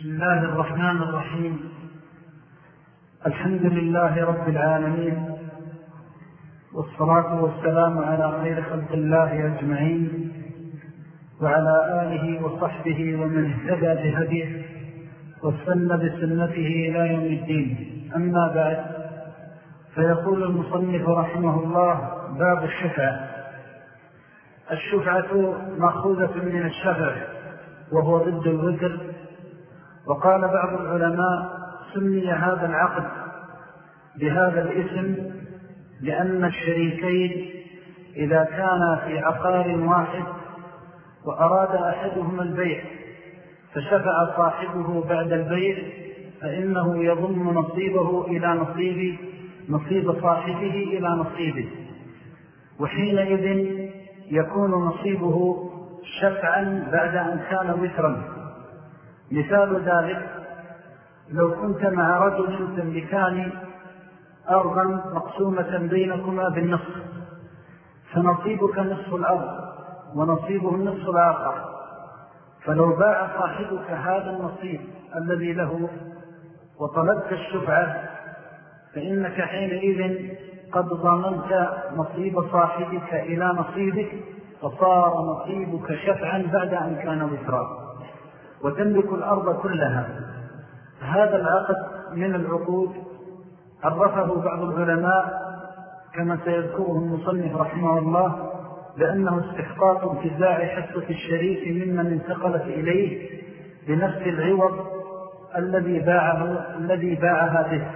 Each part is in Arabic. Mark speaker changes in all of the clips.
Speaker 1: بسم الله الرحمن الرحيم. الحمد لله رب العالمين والصلاة والسلام على خير خلق الله أجمعين وعلى آله وصحبه ومن اهتدى بهديه واستنى بسنته إلى يوم الدين. أما بعد فيقول المصنف رحمه الله باب الشفعة الشفعة مأخوذة من الشفع وهو ضد الوتر وقال بعض العلماء سمي هذا العقد بهذا الاسم لأن الشريكين إذا كانا في عقار واحد وأراد أحدهما البيع فشفع صاحبه بعد البيع فإنه يضم نصيبه إلى نصيب نصيب صاحبه إلى نصيبه. وحينئذ يكون نصيبه شفعا بعد أن كان وثرا مثال ذلك لو كنت مع رجل تملكان أرضا مقسومة بينكما بالنصف فنصيبك نصف الأرض ونصيبه النصف الآخر. فلو باع صاحبك هذا النصيب الذي له وطلبت الشفعة فإنك حينئذ قد ضمنت نصيب صاحبك إلى نصيبك فصار نصيبك شفعا بعد أن كان وفرا. وتملك الأرض كلها. هذا العقد من العقود عرفه بعض العلماء كما سيذكره المصنف رحمه الله لأنه استحقاق انتزاع حصة الشريك ممن انتقلت إليه بنفس العوض الذي باعه الذي باعها به.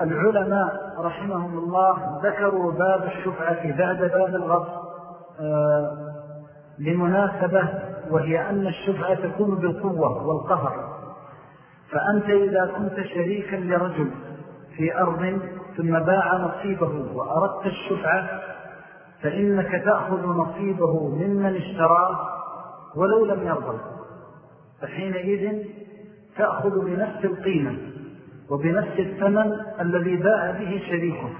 Speaker 1: والعلماء رحمهم الله ذكروا باب الشفعة بعد باب الغض آه، لمناسبة وهي أن الشفعة تكون بالقوة والقهر. فأنت إذا كنت شريكا لرجل في أرض ثم باع نصيبه وأردت الشفعة فإنك تأخذ نصيبه ممن اشتراه ولو لم يرضى. فحينئذ تأخذ بنفس القيمة وبنفس الثمن الذي باع به شريكه.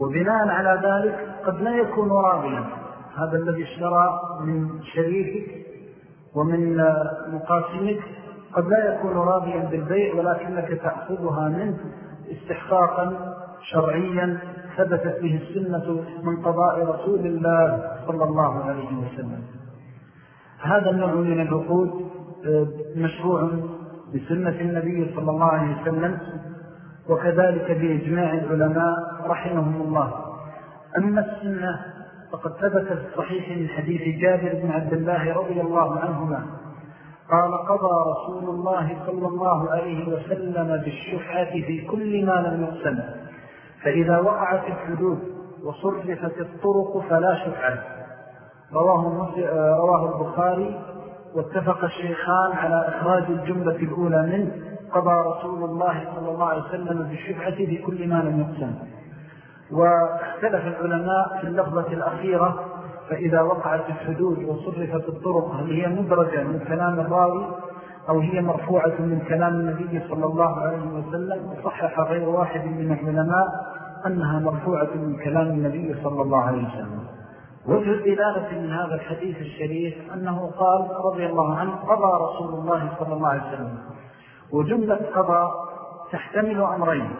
Speaker 1: وبناء على ذلك قد لا يكون راضيا. هذا الذي اشترى من شريكك ومن مقاسمك قد لا يكون راضيا بالبيع ولكنك تأخذها منه استحقاقا شرعيا ثبتت به السنة من قضاء رسول الله صلى الله عليه وسلم. هذا النوع من العقود آه، مشروع بسنة النبي صلى الله عليه وسلم وكذلك بإجماع العلماء رحمهم الله. أما السنة فقد ثبت في الصحيح من حديث جابر بن عبد الله رضي الله عنهما قال قضى رسول الله صلى الله عليه وسلم بالشفعة في كل ما لم يقسم فإذا وقعت الحدود وصرفت الطرق فلا شفعة. رواه, رواه البخاري واتفق الشيخان على إخراج الجملة الأولى منه قضى رسول الله صلى الله عليه وسلم بالشفعة في كل ما لم يقسم. واختلف العلماء في اللفظة الأخيرة فإذا وقعت الحدود وصرفت الطرق هل هي مدرجة من كلام الراوي أو هي مرفوعة من كلام النبي صلى الله عليه وسلم؟ وصحح غير واحد من العلماء أنها مرفوعة من كلام النبي صلى الله عليه وسلم. وجه الدلالة من هذا الحديث الشريف أنه قال رضي الله عنه قضى رسول الله صلى الله عليه وسلم. وجملة قضى تحتمل أمرين.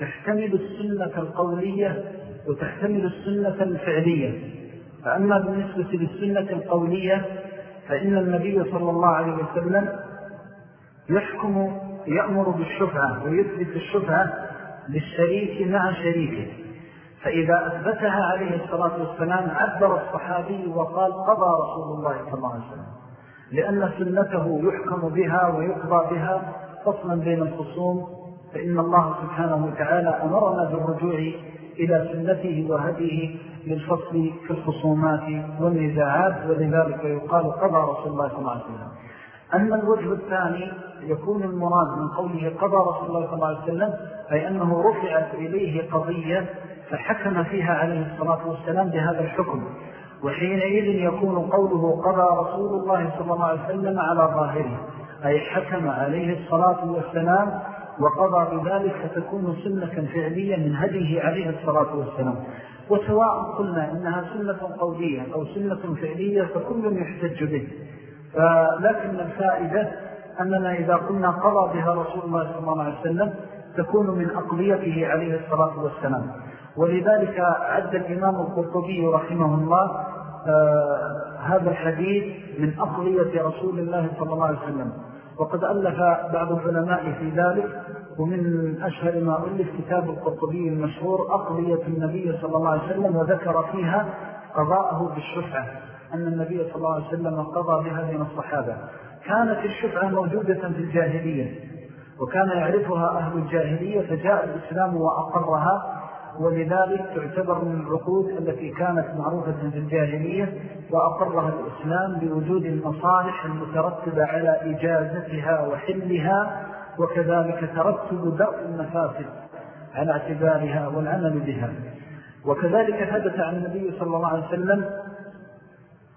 Speaker 1: تحتمل السنة القولية وتحتمل السنة الفعلية. فأما بالنسبة للسنة القولية فإن النبي صلى الله عليه وسلم يحكم يأمر بالشفعة ويثبت الشفعة للشريك مع شريكه. فإذا أثبتها عليه الصلاة والسلام عبر الصحابي وقال قضى رسول الله صلى الله عليه وسلم. لأن سنته يحكم بها ويقضى بها فصلا بين الخصوم فإن الله سبحانه وتعالى أمرنا بالرجوع إلى سنته وهديه للفصل في الخصومات والنزاعات ولذلك يقال قضى رسول الله صلى الله عليه وسلم. أما الوجه الثاني يكون المراد من قوله قضى رسول الله صلى الله عليه وسلم أي أنه رفعت إليه قضية فحكم فيها عليه الصلاة والسلام بهذا الحكم. وحينئذ يكون قوله قضى رسول الله صلى الله عليه وسلم على ظاهره أي حكم عليه الصلاة والسلام وقضى بذلك فتكون سنة فعلية من هديه عليه الصلاة والسلام. وسواء قلنا إنها سنة قولية أو سنة فعلية فكل يحتج به. فلكن الفائدة أننا إذا قلنا قضى بها رسول الله صلى الله عليه وسلم تكون من أقضيته عليه الصلاة والسلام. ولذلك عد الإمام القرطبي رحمه الله آه هذا الحديث من أقضية رسول الله صلى الله عليه وسلم. وقد ألف بعض العلماء في ذلك ومن أشهر ما ألف كتاب القرطبي المشهور أقضية النبي صلى الله عليه وسلم وذكر فيها قضاءه بالشفعة أن النبي صلى الله عليه وسلم قضى بها بين الصحابة. كانت الشفعة موجودة في الجاهلية وكان يعرفها أهل الجاهلية فجاء الإسلام وأقرها ولذلك تعتبر من العقود التي كانت معروفة في الجاهلية وأقرها الإسلام بوجود المصالح المترتبة على إجازتها وحلها وكذلك ترتب دأ المفاسد على اعتبارها والعمل بها. وكذلك ثبت عن النبي صلى الله عليه وسلم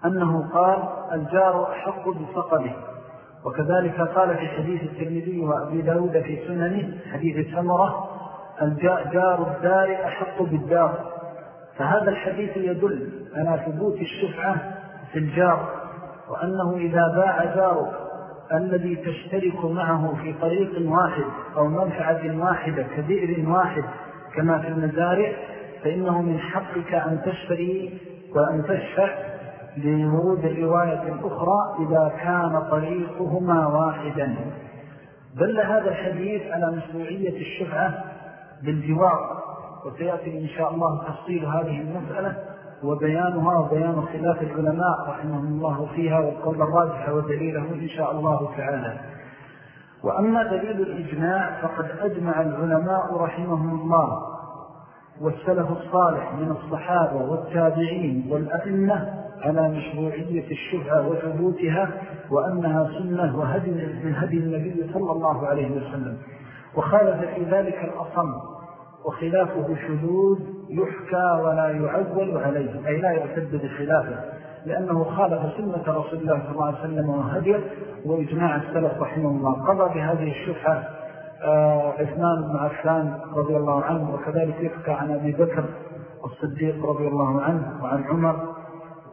Speaker 1: أنه قال الجار أحق بفقده. وكذلك قال في حديث الترمذي وأبي داود في سننه حديث سمرة الجار الدار أحق بالدار. فهذا الحديث يدل على ثبوت الشفعة في الجار وأنه إذا باع جارك الذي تشترك معه في طريق واحد أو منفعة واحدة كبئر واحد كما في المزارع فإنه من حقك أن تشتري وأن تشفع لورود الرواية الأخرى إذا كان طريقهما واحدا. دل هذا الحديث على مشروعية الشفعة بالجوار وسيأتي إن شاء الله تفصيل هذه المسألة وبيانها وبيان خلاف العلماء رحمهم الله فيها والقول الراجح ودليله إن شاء الله تعالى. وأما دليل الإجماع فقد أجمع العلماء رحمهم الله والسلف الصالح من الصحابة والتابعين والأئمة على مشروعية الشفعة وثبوتها وأنها سنة وهدي من هدي النبي صلى الله عليه وسلم. وخالف في ذلك الأصم وخلافه شذوذ يحكى ولا يعول عليه أي لا يعتد بخلافه لأنه خالف سنة رسول الله صلى الله عليه وسلم وهديه وإجماع السلف رحمه الله. قضى بهذه الشفعة آه، عثمان بن عفان رضي الله عنه وكذلك يحكى عن أبي بكر الصديق رضي الله عنه وعن عمر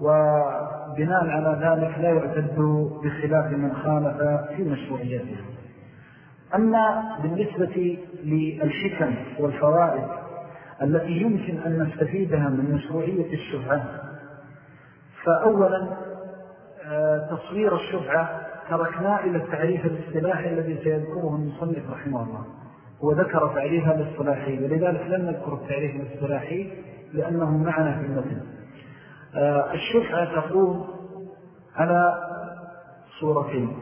Speaker 1: وبناء على ذلك لا يعتد بخلاف من خالف في مشروعيته. أما بالنسبة للحكم والفوائد التي يمكن أن نستفيدها من مشروعية الشفعة فأولا آه، تصوير الشفعة تركنا إلى التعريف الاصطلاحي الذي سيذكره المصنف رحمه الله. هو ذكر تعريفها الاصطلاحي ولذلك لم نذكر التعريف الاصطلاحي لأنه معنا في المثل آه، الشفعة تقوم على صورتين.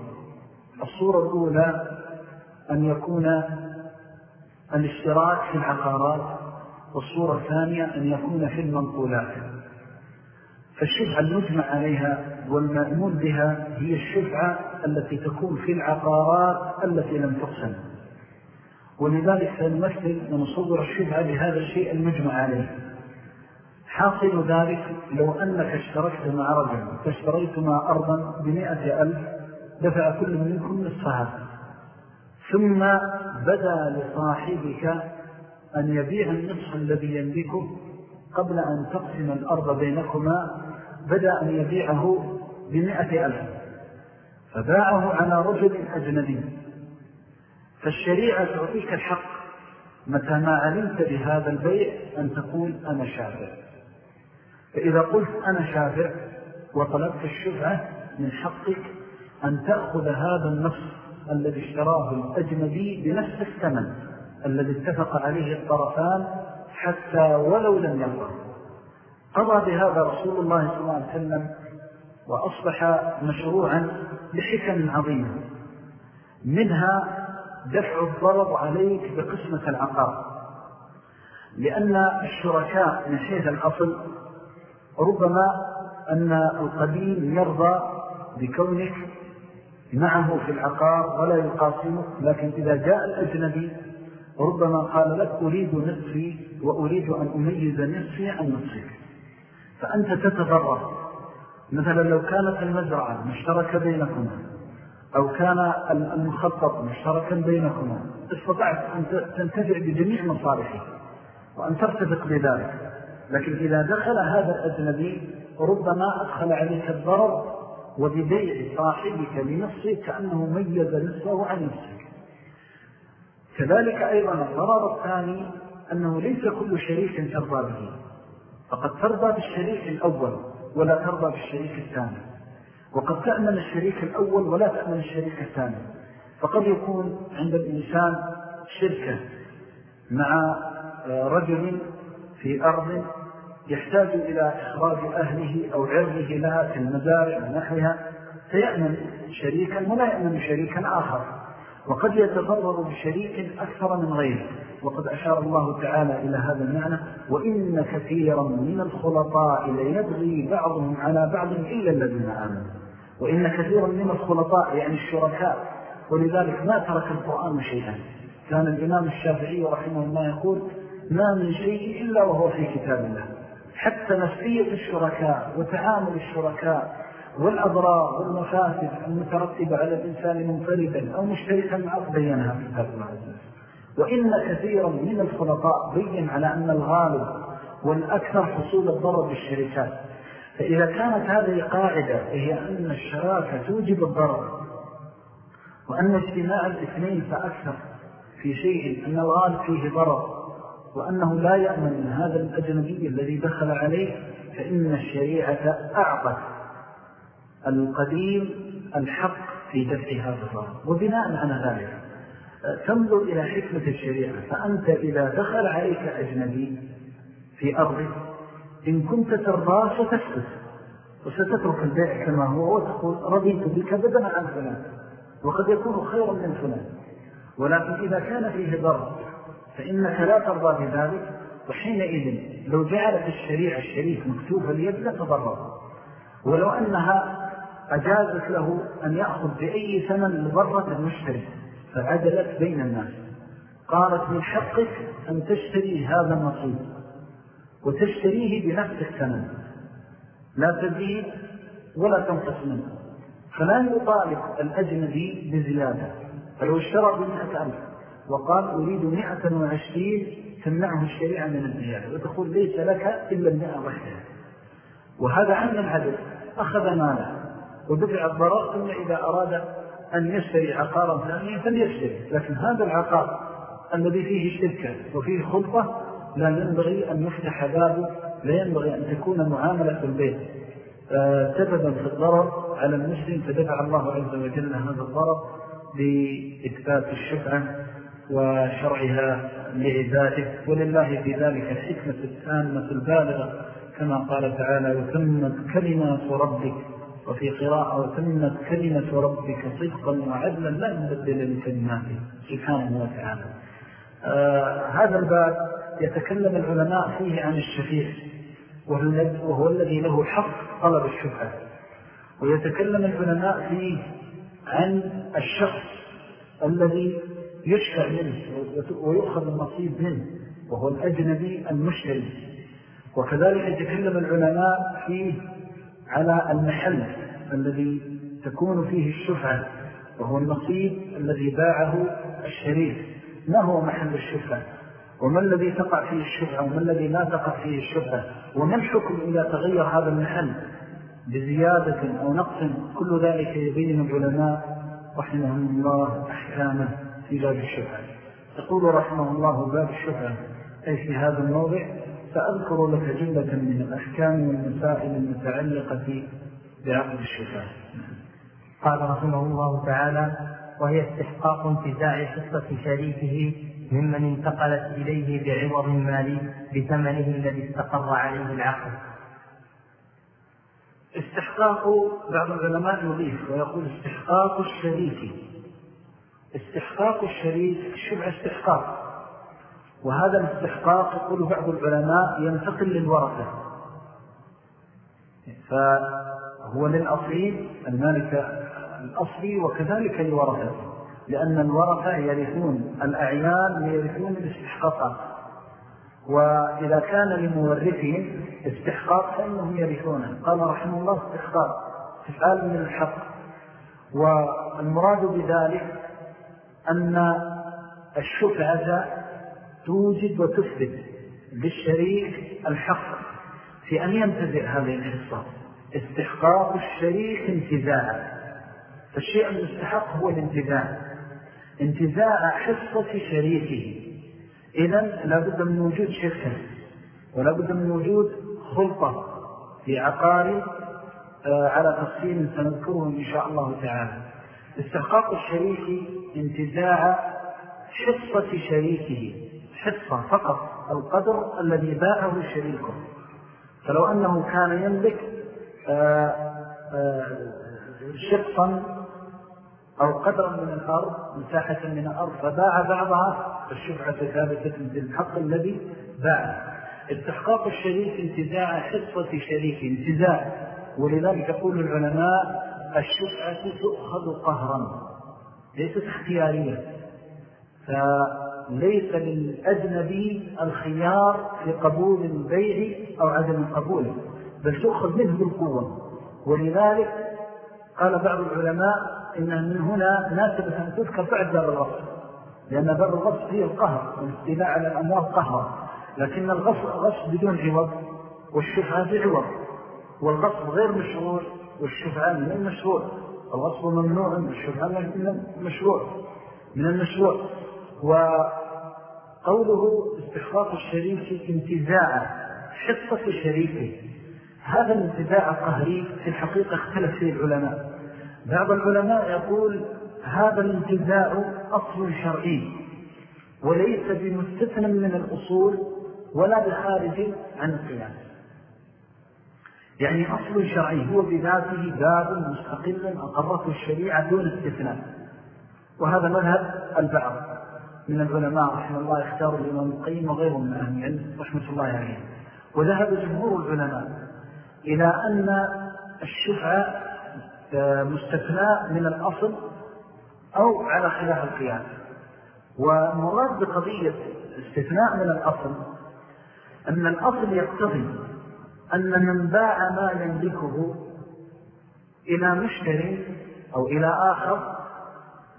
Speaker 1: الصورة الأولى أن يكون الاشتراك في العقارات والصورة الثانية أن يكون في المنقولات فالشفعة المجمع عليها والمأمون بها هي الشفعة التي تكون في العقارات التي لم تقسم ولذلك سنمثل ونصور الشفعة بهذا الشيء المجمع عليه. حاصل ذلك لو أنك اشتركت مع رجل فاشتريتما أرضا بمئة ألف دفع كل منكم نصفها. ثم بدا لصاحبك أن يبيع النصف الذي يملكه قبل أن تقسم الأرض بينكما بدأ أن يبيعه بمئة ألف. فباعه على رجل أجنبي. فالشريعة تعطيك الحق متى ما علمت بهذا البيع أن تقول أنا شافع فإذا قلت أنا شافع وطلبت الشفعة من حقك أن تأخذ هذا النصف الذي اشتراه الأجنبي بنفس الثمن الذي اتفق عليه الطرفان حتى ولو لم يرضى قضى بهذا رسول الله صلى الله عليه وسلم وأصبح مشروعا لحكم عظيمة منها دفع الضرب عليك بقسمة العقار. لأن الشركاء من حيث الأصل ربما أن القديم يرضى بكونك معه في العقار ولا يقاسمه لكن إذا جاء الأجنبي ربما قال لك أريد نصفي وأريد أن أميز نصفي عن نصفك. فأنت تتضرر. مثلا لو كانت المزرعة مشتركة بينكما أو كان المخطط مشتركا بينكما استطعت أن تنتفع بجميع مصالحه وأن ترتفق بذلك. لكن إذا دخل هذا الأجنبي ربما أدخل عليك الضرر وببيع صاحبك لنصفه كأنه ميز نصفه عن نصفك كذلك أيضا الضرر الثاني أنه ليس كل شريك ترضى به. فقد ترضى بالشريك الأول ولا ترضى بالشريك الثاني. وقد تأمن الشريك الأول ولا تأمن الشريك الثاني. فقد يكون عند الإنسان شركة مع رجل في أرض يحتاج إلى إخراج أهله أو عرضه لها في المزارع ونحوها فيأمن شريكا ولا يأمن شريكا آخر. وقد يتضرر بشريك أكثر من غيره. وقد أشار الله تعالى إلى هذا المعنى وإن كثيرا من الخلطاء ليبغي بعضهم على بعض إلا الذين آمنوا. وإن كثيرا من الخلطاء يعني الشركاء. ولذلك ما ترك القرآن شيئا. كان الإمام الشافعي رحمه الله يقول ما من شيء إلا وهو في كتاب الله. حتى نفسية الشركاء وتعامل الشركاء والأضرار والمفاسد المترتبة على الإنسان منفردا أو مشتركا معه بينها في كتاب الله وإن كثيرا من الخلطاء بين على أن الغالب والأكثر حصول الضرر بالشركات. فإذا كانت هذه قاعدة هي أن الشراكة توجب الضرر وأن اجتماع الاثنين فأكثر في شيء أن الغالب فيه ضرر. وأنه لا يأمن من هذا الأجنبي الذي دخل عليه فإن الشريعة أعطت القديم الحق في دفع هذا الضرر. وبناء على ذلك تنظر إلى حكمة الشريعة فأنت إذا دخل عليك أجنبي في أرضك إن كنت ترضى ستسكت وستترك البيع كما هو وتقول رضيت بك بدنا عن فلان وقد يكون خيرا من فلان. ولكن إذا كان فيه ضرر فإنك لا ترضى بذلك وحينئذ لو جعلت الشريعة الشريف مكتوب اليد لتضرر ولو أنها أجازت له أن يأخذ بأي ثمن لضرة المشتري فعدلت بين الناس. قالت من حقك أن تشتري هذا النصيب وتشتريه بنفس الثمن. لا تزيد ولا تنقص منه. فلا يطالب الأجنبي بزيادة فلو اشترى بمئة ألف. وقال أريد مئة وعشرين تمنعه الشريعة من الزيادة. وتقول ليس لك إلا المئة وحدها وهذا عن العدل أخذ ماله ودفع الضرر ثم إذا أراد أن يشتري عقارا ثانيا فليشتري. لكن هذا العقار الذي فيه شركة وفيه خلطة لا ينبغي أن يفتح بابه لا ينبغي أن تكون معاملة البيت سببا في الضرر على المسلم فدفع الله عز وجل هذا الضرر بإثبات الشفعة وشرعها لعباده. ولله في ذلك الحكمة التامة البالغة كما قال تعالى وتمت كلمات ربك وفي قراءة وتمت كلمة ربك صدقا وعدلا لا نبدل لكلماته سبحانه وتعالى. آه هذا الباب يتكلم العلماء فيه عن الشفيع وهو الذي له حق طلب الشفعة ويتكلم العلماء فيه عن الشخص الذي يشفع منه ويؤخذ النصيب منه وهو الأجنبي المشتري. وكذلك يتكلم العلماء فيه على المحل الذي تكون فيه الشفعة وهو النصيب الذي باعه الشريف. ما هو محل الشفعة؟ وما الذي تقع فيه الشفعة؟ وما الذي لا تقع فيه الشفعة؟ وما الحكم إذا تغير هذا المحل بزيادة أو نقص؟ كل ذلك يبين العلماء رحمهم الله أحكامه. في باب الشفعة يقول رحمه الله باب الشفعة أي في هذا الموضع سأذكر لك جملة من الأحكام والمسائل المتعلقة بعقد الشفعة
Speaker 2: قال رحمه الله تعالى وهي استحقاق انتزاع حصة شريكه ممن انتقلت إليه بعوض مالي بثمنه الذي استقر عليه العقد.
Speaker 1: استحقاق بعض العلماء يضيف ويقول استحقاق الشريك. استحقاق الشريك الشبع استحقاق. وهذا الاستحقاق يقول بعض العلماء ينتقل للورثة فهو للأصيل المالك الأصلي وكذلك لورثة لأن الورثة يرثون الأعيان يرثون الاستحقاقات وإذا كان لمورثهم استحقاق فإنهم يرثونه. قال رحمه الله استحقاق. تفعال من الحق. والمراد بذلك أن الشفعة توجد وتثبت للشريك الحق في أن ينتزع هذه الحصة. استحقاق الشريك انتزاعا فالشيء المستحق هو الانتزاع. انتزاع حصة شريكه إذن لابد من وجود شركة ولابد من وجود خلطة في عقار آه، على تفصيل سنذكره إن شاء الله تعالى. استحقاق الشريك انتزاع حصة شريكه حصة فقط القدر الذي باعه شريكه. فلو أنه كان يملك آه، آه، شقصا أو قدرا من الأرض مساحة من الأرض فباع بعضها فالشفعة ثابتة بالحق الذي باع. استحقاق الشريك انتزاع حصة شريك انتزاع. ولذلك يقول العلماء الشفعة تؤخذ قهرا. ليست اختيارية. فليس للأجنبي الخيار في قبول البيع أو عدم قبوله بل تؤخذ منه بالقوة. ولذلك قال بعض العلماء إن من هنا ناسبة أن تذكر بعد باب الغصب لأن باب الغصب هي القهر والاستيلاء على الأموال قهر لكن الغصب بدون عوض والشفعة بعوض والغصب غير مشروع. والشفعة من المشروع. الغصب ممنوع والشفعة من المشروع من المشروع. وقوله استحقاق الشريك انتزاع حصة شريكه. هذا الانتزاع القهري في الحقيقة اختلف فيه العلماء. بعض العلماء يقول هذا الانتزاع أصل شرعي وليس بمستثنى من الأصول ولا بخارج عن القياس. يعني أصل شرعي هو بذاته باب مستقل أقرته الشريعة دون استثناء. وهذا مذهب البعض من العلماء رحمه الله يختار الإمام القيم وغيره من أهل العلم رحمة الله عليه وذهب جمهور العلماء إلى أن الشفعة مستثناء من الأصل أو على خلاف القياس. ومراد بقضية استثناء من الأصل أن الأصل يقتضي أن من باع ما يملكه إلى مشتري أو إلى آخر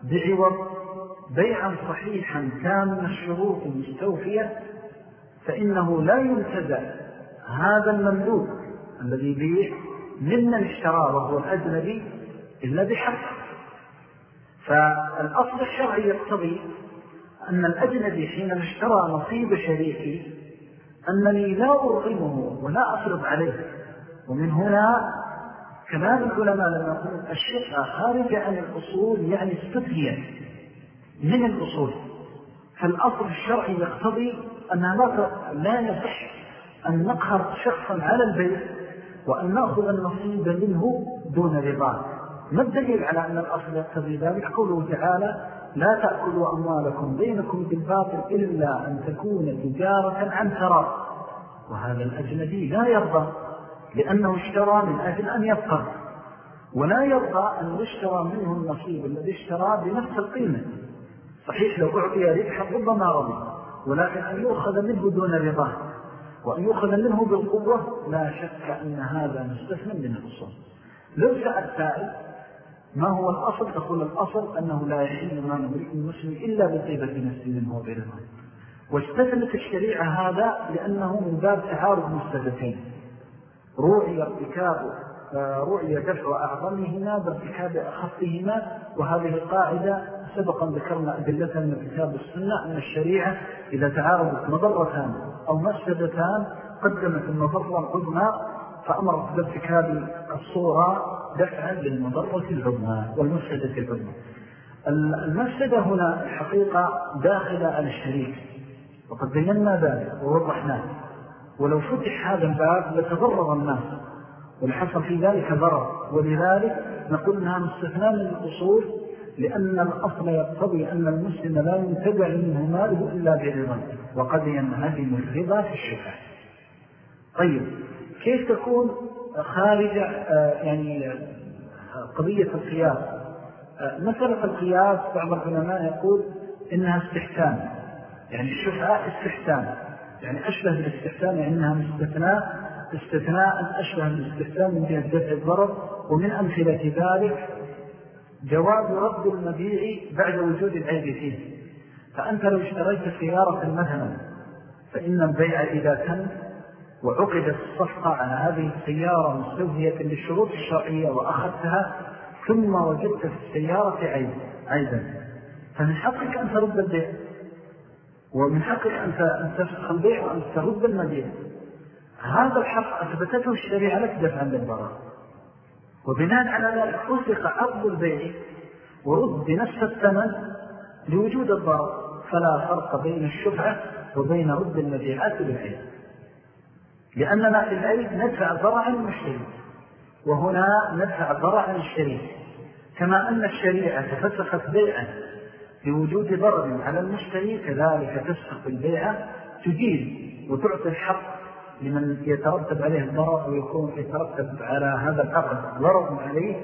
Speaker 1: بعوض بيعا صحيحا كان الشروط مستوفية فإنه لا ينتزع هذا المملوك الذي يبيع ممن اشتراه وهو الأجنبي إلا بحق. فالأصل الشرعي يقتضي أن الأجنبي حين اشترى نصيب شريكي أنني لا أرغمه ولا أفرض عليه. ومن هنا كلام العلماء لما يقولون الشفعة خارج عن الأصول يعني استثنية من الأصول. فالأصل الشرعي يقتضي أنها لا يصح أن نقهر شخصا على البيت وأن نأخذ النصيب منه دون رضاه ما الدليل على أن الأصل يقتضي ذلك؟ قوله تعالى لا تأكلوا أموالكم بينكم بالباطل إلا أن تكون تجارة عن تراب وهذا الأجنبي لا يرضى لأنه اشترى من أجل أن يبقى. ولا يرضى أن يشترى منه النصيب الذي اشترى بنفس القيمة. صحيح لو أعطي ربحا ربما رضي ولكن أن يؤخذ منه دون رضاه. وأن يؤخذ منه بالقوة لا شك أن هذا مستثنى من الأصول. لو سأل سائل ما هو الأصل؟ تقول الأصل أنه لا يحل ما نملك المسلم إلا بطيبة نفسه منه وبينه واستثنت الشريعة هذا لأنه من باب تعارض مستدتين روعي ارتكاب رؤية دفع أعظمهما بارتكاب أخفهما وهذه قاعدة سبقا ذكرنا أدلتها من الكتاب والسنة أن الشريعة إذا تعارضت مضرتان أو مفسدتان قدمت المضرة العظمى فأمرت بارتكاب الصورة دفعا للمضرة العظمى والمفسدة العظمى. المفسدة هنا الحقيقة داخلة على الشريك. وقد بينا ذلك ووضحناه. ولو فتح هذا الباب لتضرر الناس. ولحصل في ذلك ضرر. ولذلك نقول أنها مستثنى من الأصول لأن الأصل يقتضي أن المسلم لا ينتبع منه ماله إلا برضا وقد ينهدم الرضا في الشفاء. طيب. كيف تكون خارج آه، يعني آه، قضية القياس؟ آه، مسألة القياس بعض العلماء يقول إنها استحسان. يعني الشفعاء استحسان. يعني أشبه بالاستحسان يعني إنها مستثناء. استثناء أشبه بالاستحسان من جهة دفع الضرر. ومن أمثلة ذلك جواز رد المبيع بعد وجود العيب فيه. فأنت لو اشتريت سيارة مثلا فإن البيع إذا كان وعقدت الصفقة على هذه السيارة مستوفية للشروط الشرعية وأخذتها ثم وجدت في السيارة عيب فمن حقك أن ترد البيع. ومن حقك أن تفسخ البيع وأن ترد المبيع. هذا الحق أثبتته الشريعة لك دفعا للضرر وبناء على ذلك فسق عقد البيع ورد بنفس الثمن لوجود الضرر. فلا فرق بين الشفعة وبين رد المبيعات بالعيب لأننا في العيب ندفع الضرر عن المشتري وهنا ندفع الضرر عن الشريك كما أن الشريعة فسخت بيعا لوجود ضرر على المشتري كذلك تفسخ البيعة تجيب وتعطي الحق لمن يترتب عليه الضرر ويكون يترتب على هذا العقد ضرر عليه.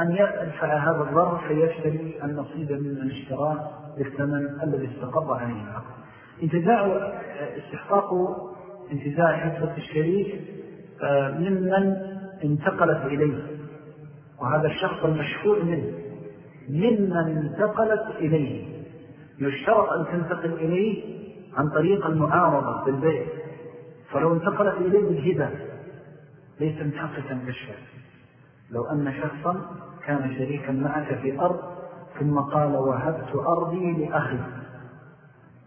Speaker 1: أن يدفع هذا الضرر فيشتري النصيب من اشتراه بالثمن الذي استقر عليه العقد. انتزاع استحقاق انتزاع حصة الشريك آه، ممن انتقلت إليه. وهذا الشخص المشهور منه ممن انتقلت إليه. يشترط أن تنتقل إليه عن طريق المعارضة بالبيع فلو انتقلت إليه بالهدى ليس أن تشفع لو أن شخصا كان شريكا معك في أرض ثم قال وهبت أرضي لأخي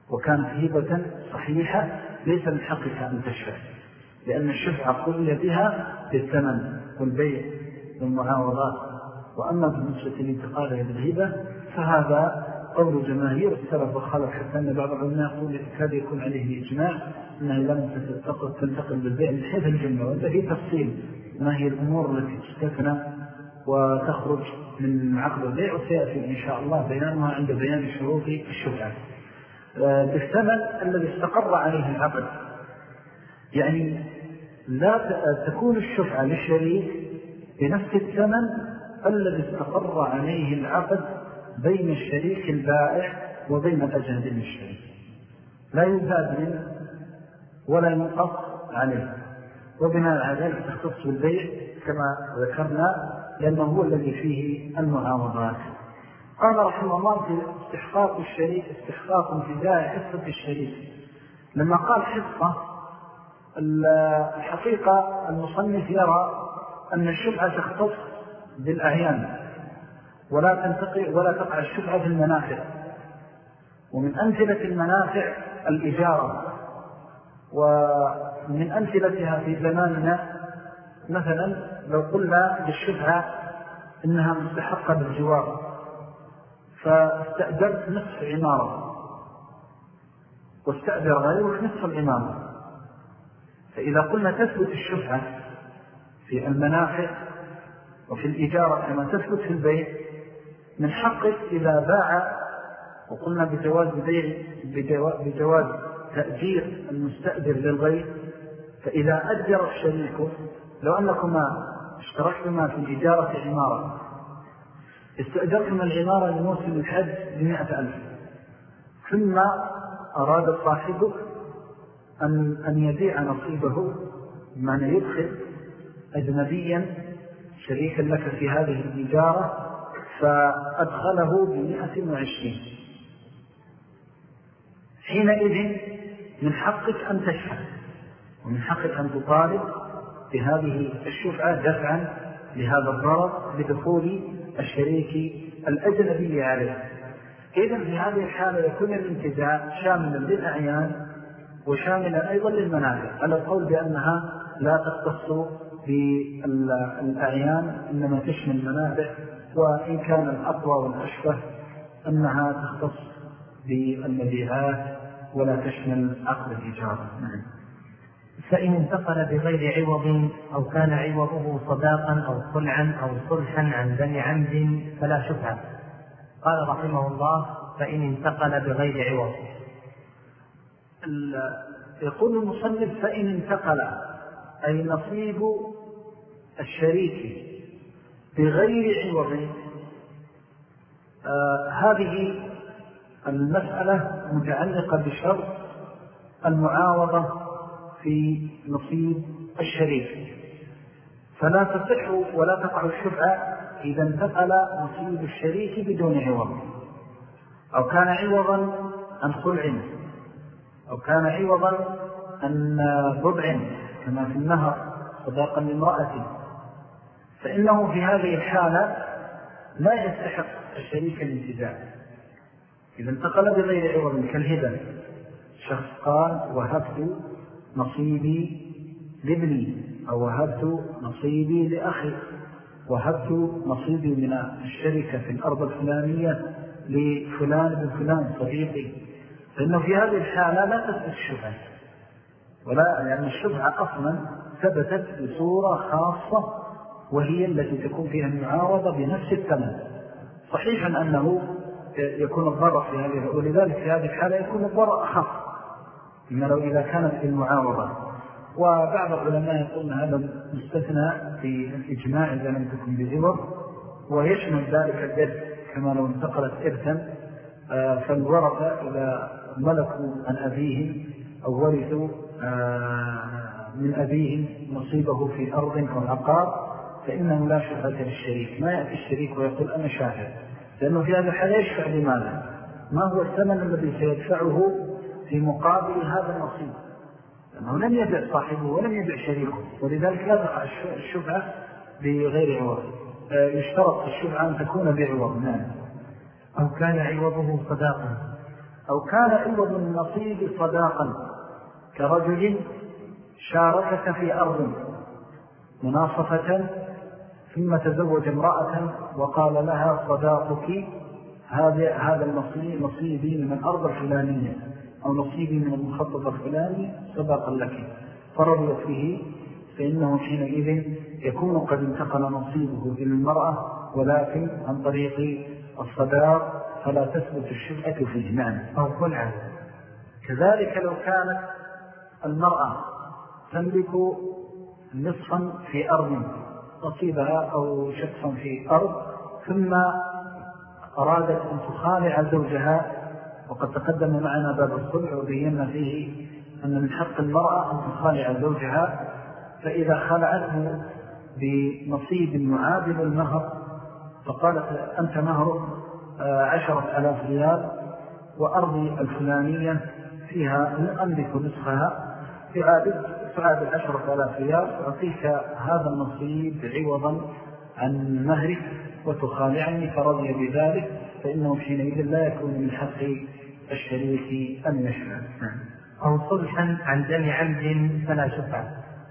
Speaker 1: وكانت هبة صحيحة ليس من حقك أن تشفع لأن الشفعة قضي بها بالثمن والبيع والمعاوضات وأما بالنسبة لانتقالها بالهبة فهذا قول جماهير السلف وخالف حتى أن بعض العلماء يقول كاد يكون عليه إجماع أنها لم تنتقل بالبيع من حيث الجمع وإذا في تفصيل. ما هي الأمور التي تستثنى وتخرج من عقد البيع وسيأتي إن شاء الله بيانها عند بيان شروط الشفعة. بالثمن الذي استقر عليه العقد يعني لا تكون الشفعة للشريك بنفس الثمن الذي استقر عليه العقد بين الشريك البائع وبين الأجنبي الشريك. لا يزاد منه ولا ينقص عليه. وبناء على ذلك تختص بالبيع كما ذكرنا لأنه هو الذي فيه المعاوضات. قال رحمه الله في استحقاق الشريك استحقاق انتزاع حصة الشريك. لما قال حصة الحقيقة المصنف يرى أن الشبهة تختص بالأعيان ولا تنتقل ولا تقع الشبهة في المنافع. ومن أمثلة المنافع الإجارة. ومن أمثلتها في زماننا مثلا لو قلنا للشبهة إنها مستحقة بالجوار. فاستأجرت نصف عمارة. واستأجر غيرك نصف العمارة. فإذا قلنا تثبت الشبهة في المنافع وفي الإجارة كما تثبت في البيت من حقك إذا باع وقلنا بجواز بيع بجواز تأجير المستأجر للغير فإذا أجر الشريك لو أنكما اشتركتما في إجارة عمارة استأجرتما العمارة لموسم الحج بمئة ألف. ثم أراد صاحبك أن, أن يبيع نصيبه بمعنى يدخل أجنبيا شريكا لك في هذه الإجارة فأدخله بمئة وعشرين. حينئذ من حقك أن تشفع ومن حقك أن تطالب بهذه الشفعة دفعا لهذا الضرر بدخول الشريك الأجنبي عليه إذن في هذه الحالة يكون الانتزاع شاملا للأعيان وشاملا أيضا للمنافع على القول بأنها لا تختص بالأعيان إنما تشمل المنافع وإن كان الأقوى والأشبه أنها تختص بالمبيعات ولا تشمل عقد نعم.
Speaker 2: فإن انتقل بغير عوض أو كان عوضه صداقا أو صلعا أو صلحا عن بني عمد فلا شفعة قال رحمه الله فإن انتقل بغير عوض.
Speaker 1: يقول المصنف فإن انتقل أي نصيب الشريك بغير عوض. آه هذه المسألة متعلقة بشرط المعاوضة في نصيب الشريك فلا تصح ولا تقع الشفعة إذا انتقل نصيب الشريك بدون عوض. أو كان عوضا عن خلع أو كان عوضا عن ضبع كما في النهر صداقا لامرأته فإنه في هذه الحالة لا يستحق الشريك الانتزاع. إذا انتقل بغير عوض كالهبة. شخص قال وهبت نصيبي لابني أو وهبت نصيبي لأخي. وهبت نصيبي من الشركة في الأرض الفلانية لفلان بن فلان صديقي. فإنه في هذه الحالة لا تثبت الشبهة. ولا لأن الشبهة أصلا ثبتت بصورة خاصة وهي التي تكون فيها المعاوضة بنفس الثمن صحيحا أنه يكون الضرر في هذه ولذلك في هذه الحالة يكون الضرر أخف. إما لو إذا كانت المعاوضة وبعض العلماء يقول هذا مستثنى في الإجماع إذا لم تكن بعوض ويشمل ذلك الإرث كما لو انتقلت إرثا آه، فالورثة إذا ملكوا عن أبيهم أو ورثوا آه، من أبيهم نصيبه في أرض أو عقار فإنه لا شفعة للشريك. ما يأتي الشريك ويقول أنا شافع لأنه في هذا الحال يشفع لماذا؟ ما هو الثمن الذي سيدفعه في مقابل هذا النصيب. لأنه لم يبع صاحبه ولم يبع شريكه. ولذلك لا تقع الشفعة بغير عوض. آه، يشترط الشفعة أن تكون بعوض. نعم.
Speaker 2: أو كان عوضه صداقا.
Speaker 1: أو كان عوض النصيب صداقا. كرجل شاركك في أرض مناصفة ثم تزوج امرأة وقال لها صداقك هذا هذا النصيب نصيبي من الأرض الفلانية. أو نصيبي من المخطط الفلاني صداقا لك. فرضيت به فإنه حينئذ يكون قد انتقل نصيبه إلى المرأة ولكن عن طريق الصداق فلا تثبت الشفعة فيه. نعم.
Speaker 2: أو خلعا
Speaker 1: كذلك لو كانت المرأة تملك نصفا في أرض نصيبها أو شخصا في أرض ثم أرادت أن تخالع زوجها وقد تقدم معنا باب الصلح وبينا فيه أن من حق المرأة أن تخالع زوجها فإذا خلعته بنصيب معادل المهر فقالت أنت مهر آه، عشرة ألاف ريال وأرضي الفلانية فيها أملك نصفها فعادل فعادل عشرة ألاف ريال أعطيك هذا النصيب عوضا عن مهرك وتخالعني فرضي بذلك فإنه حينئذ لا يكون من حق الشريك أن يشفع
Speaker 2: أو صلحا عن دم عمد فلا شفع.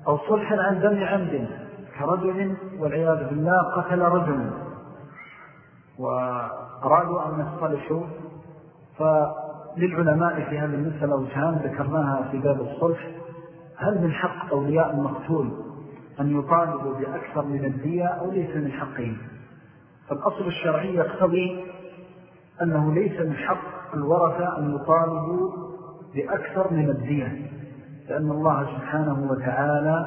Speaker 1: أو صلحا عن دم عمد كرجل والعياذ بالله قتل رجل. وأرادوا أن يصطلحوا فللعلماء في هذه المسألة وجهان ذكرناها في باب الصلح. هل من حق أولياء المقتول أن يطالبوا بأكثر من الدية أو ليس من حقهم؟ فالأصل الشرعي يقتضي أنه ليس من حق الورثة أن يطالبوا بأكثر من الدية لأن الله سبحانه وتعالى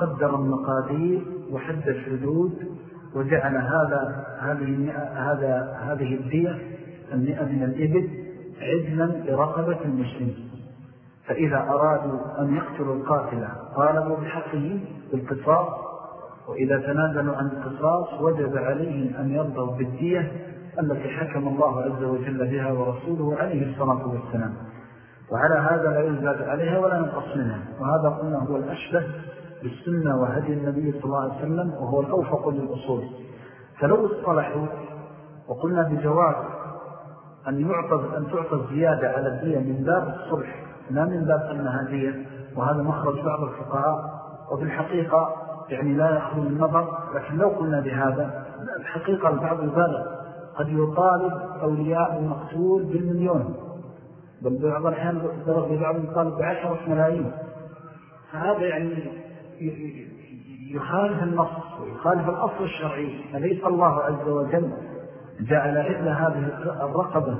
Speaker 1: قدر المقادير وحد الحدود وجعل هذا هذه هذا هذه الدية المئة من الإبل عدلا لرقبة المسلم فإذا أرادوا أن يقتلوا القاتل طالبوا بحقه بالقصاص وإذا تنازلوا عن القصاص وجب عليهم أن يرضوا بالدية التي حكم الله عز وجل بها ورسوله عليه الصلاة والسلام. وعلى هذا لا يزاد عليها ولا نقص منها. وهذا قلنا هو الأشبه بالسنة وهدي النبي صلى الله عليه وسلم وهو الأوفق للأصول. فلو اصطلحوا وقلنا بجواز أن, أن تعطى الزيادة على الدية من باب الصلح لا من باب أنها دية وهذا مخرج بعض الفقهاء وفي الحقيقة يعني لا يخلو النظر لكن لو قلنا بهذا الحقيقة البعض البالغ قد يطالب أولياء المقتول بالمليون. بل بعض الأحيان ضرب بعض يطالب بعشرة ملايين. فهذا يعني يخالف النص ويخالف الأصل الشرعي. أليس الله عز وجل جعل إذن هذه الرقبة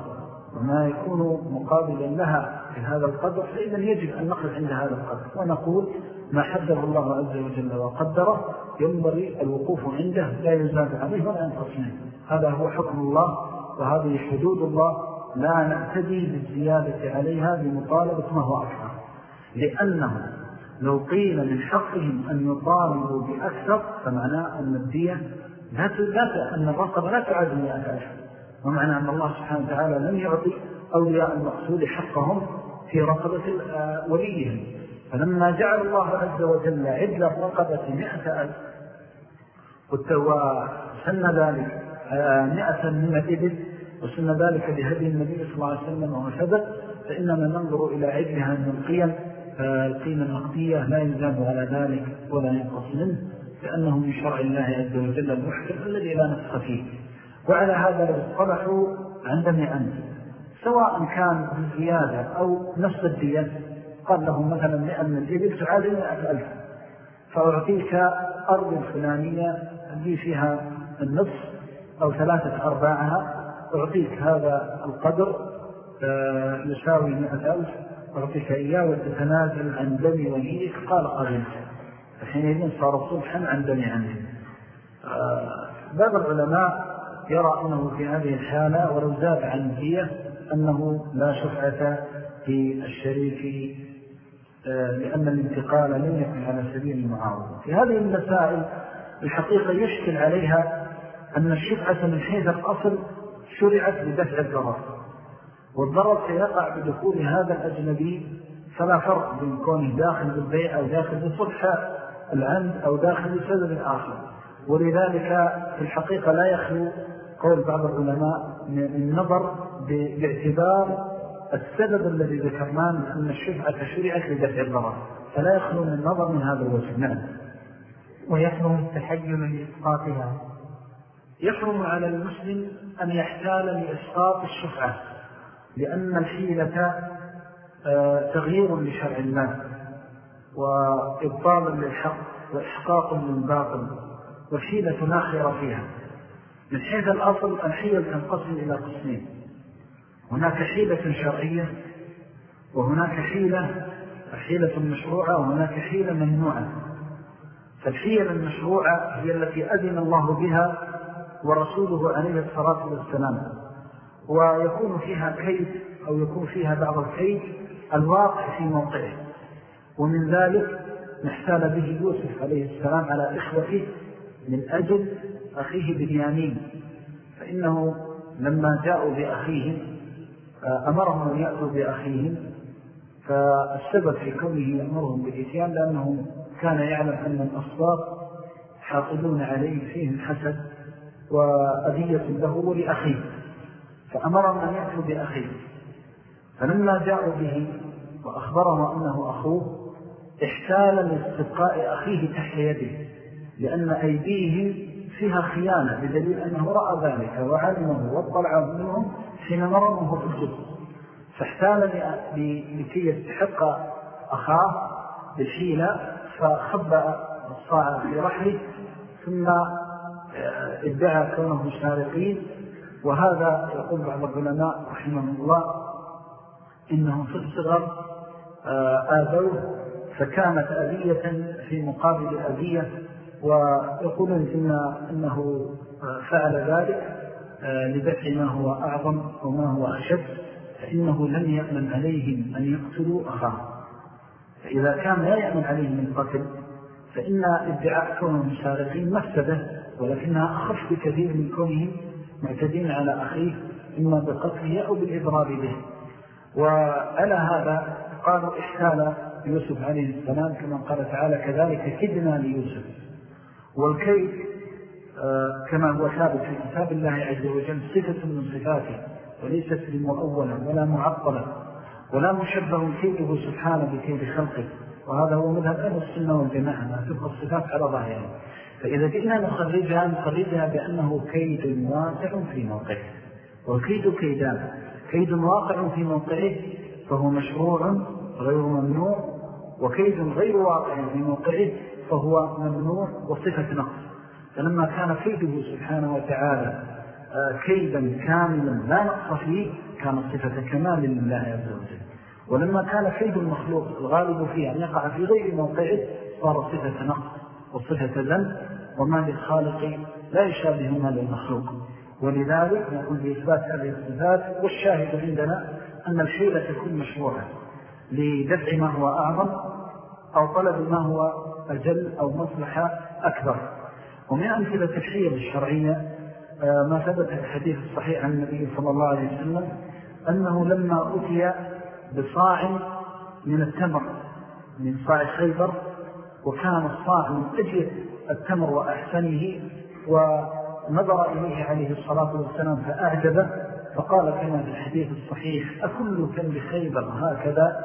Speaker 1: وما يكون مقابلا لها في هذا القدر. فإذا يجب أن نقف عند هذا القدر ونقول ما حدث الله عز وجل وقدره. ينبغي الوقوف عنده. لا يزاد عليه ولا ينقص منه. هذا هو حكم الله وهذه حدود الله لا نعتدي بالزيادة عليها بمطالبة ما هو أكثر. لأنه لو قيل من حقهم أن يطالبوا بأكثر فمعناه أن الدية لا أن الرقبة لا تعاد مئة ألف. ومعنى أن الله سبحانه وتعالى لم يعطي أولياء المقصود حقهم في رقبة وليهم. فلما جعل الله عز وجل عدل الرقبة مئة ألف وسن ذلك. آه، مئة من الإبل وسن ذلك بهدي النبي صلى الله عليه وسلم وثبت فإننا ننظر إلى عدلها من القيم فالقيمة النقدية لا يزاد على ذلك ولا ينقص منه لأنه من شرع الله عز وجل المحكم الذي لا نفس فيه. وعلى هذا لو اصطلحوا عند مئة سواء كان بزيادة أو نفس الدية قال له مثلا مئة من الإبل تعادل مئة ألف فأعطيك أرض الفلانية اللي فيها النصف أو ثلاثة أرباعها أعطيك هذا القدر يساوي مئة ألف. أعطيك إياه وتتنازل عن دمي وليك قال قبل فحينئذ صار صلحا عن دمي عنه آه، بعض العلماء يرى أنه في هذه الحالة ولو زاد عن الدية أنه لا شفعة في الشريك آه، لأن الانتقال لم يكن على سبيل المعارضة. في هذه المسائل الحقيقة يشكل عليها أن الشفعة من حيث الأصل شرعت لدفع الضرر والضرر سيقع بدخول هذا الأجنبي فلا فرق بين كونه داخل بالبيع أو داخل بصلح العمد أو داخل بسبب آخر ولذلك في الحقيقة لا يخلو قول بعض العلماء من النظر باعتبار السبب الذي ذكرناه من أن الشفعة شرعت لدفع الضرر فلا يخلو من النظر من هذا الوجه. نعم.
Speaker 2: ويحرم التحيل لإسقاطها.
Speaker 1: يحرم على المسلم أن يحتال لإسقاط الشفعة لأن الحيلة آه، تغيير لشرع الله وإبطال للحق وإحقاق للباطل والحيلة لا فيها. من حيث الأصل الحيلة تنقسم إلى قسمين هناك حيلة شرعية وهناك حيلة حيلة مشروعة وهناك حيلة ممنوعة. فالحيلة المشروعة هي التي أذن الله بها ورسوله عليه الصلاة والسلام. ويكون فيها كيد أو يكون فيها بعض الكيد الواقع في موقعه. ومن ذلك نحتال به يوسف عليه السلام على إخوته من أجل أخيه بنيامين. فإنه لما جاءوا بأخيهم أمرهم أن يأتوا بأخيهم فالسبب في كونه يأمرهم بالإتيان لأنه كان يعلم أن الأصوات حاقدون عليه فيهم حسد. وأذية له ولأخيه فأمرهم أن يأتوا بأخيه. فلما جاءوا به وأخبره أنه أخوه احتال لاستبقاء أخيه تحت يده لأن أيديه فيها خيانة بدليل أنه رأى ذلك وعلمه واطلع منهم حين مرمه في الجزء فاحتال لكي يستحق أخاه بالحيلة فخبأ الصاع في رحله ثم ادعى كونه مشارقين وهذا يقول بعض العلماء رحمه الله إنهم في الصغر آه، آذوه فكانت أذية في مقابل أذية ويقولون إن إنه آه، فعل ذلك آه، لدفع ما هو أعظم وما هو أشد فإنه لم يأمن عليهم أن يقتلوا أخاه. فإذا كان لا يأمن عليهم القتل فإن ادعاء كونهم مشارقين مفسدة. ولكنها أخف بكثير من كونهم معتدين على أخيه إما بقتله أو بالإضرار به. وعلى هذا قالوا إحسال يوسف عليه السلام كما قال تعالى كذلك كدنا ليوسف. والكيد آه، كما هو ثابت في كتاب الله عز وجل صفة من صفاته وليست لمؤولا ولا معطلة ولا مشبه كيده سبحانه بكيد خلقه. وهذا هو مذهب أهل السنة والجماعة ما تبقى الصفات على ظاهرها فإذا جئنا نخرجها نخرجها بأنه كيد واقع في موقعه. والكيد كيدان كيد واقع في موقعه فهو مشروع غير ممنوع وكيد غير واقع في موقعه فهو ممنوع وصفة نقص. فلما كان كيده سبحانه وتعالى آه، كيدا كاملا لا نقص فيه كان صفة كمال لله عز وجل. ولما كان كيد المخلوق الغالب فيه أن يقع في غير موقعه صار صفة نقص. وصفة ذنب وما للخالق لا يشابه ما للمخلوق. ولذلك نقول بإثبات هذه الصفات والشاهد عندنا أن الحيلة تكون مشروعة لدفع ما هو أعظم أو طلب ما هو أجل أو مصلحة أكبر. ومن أمثلة الحيلة الشرعية آه، ما ثبت في الحديث الصحيح عن النبي صلى الله عليه وسلم أنه لما أتي بصاع من التمر من صاع خيبر وكان الصاع من أجل التمر وأحسنه ونظر إليه عليه الصلاة والسلام فأعجبه فقال كما في الحديث الصحيح أكل كم بخيبر هكذا؟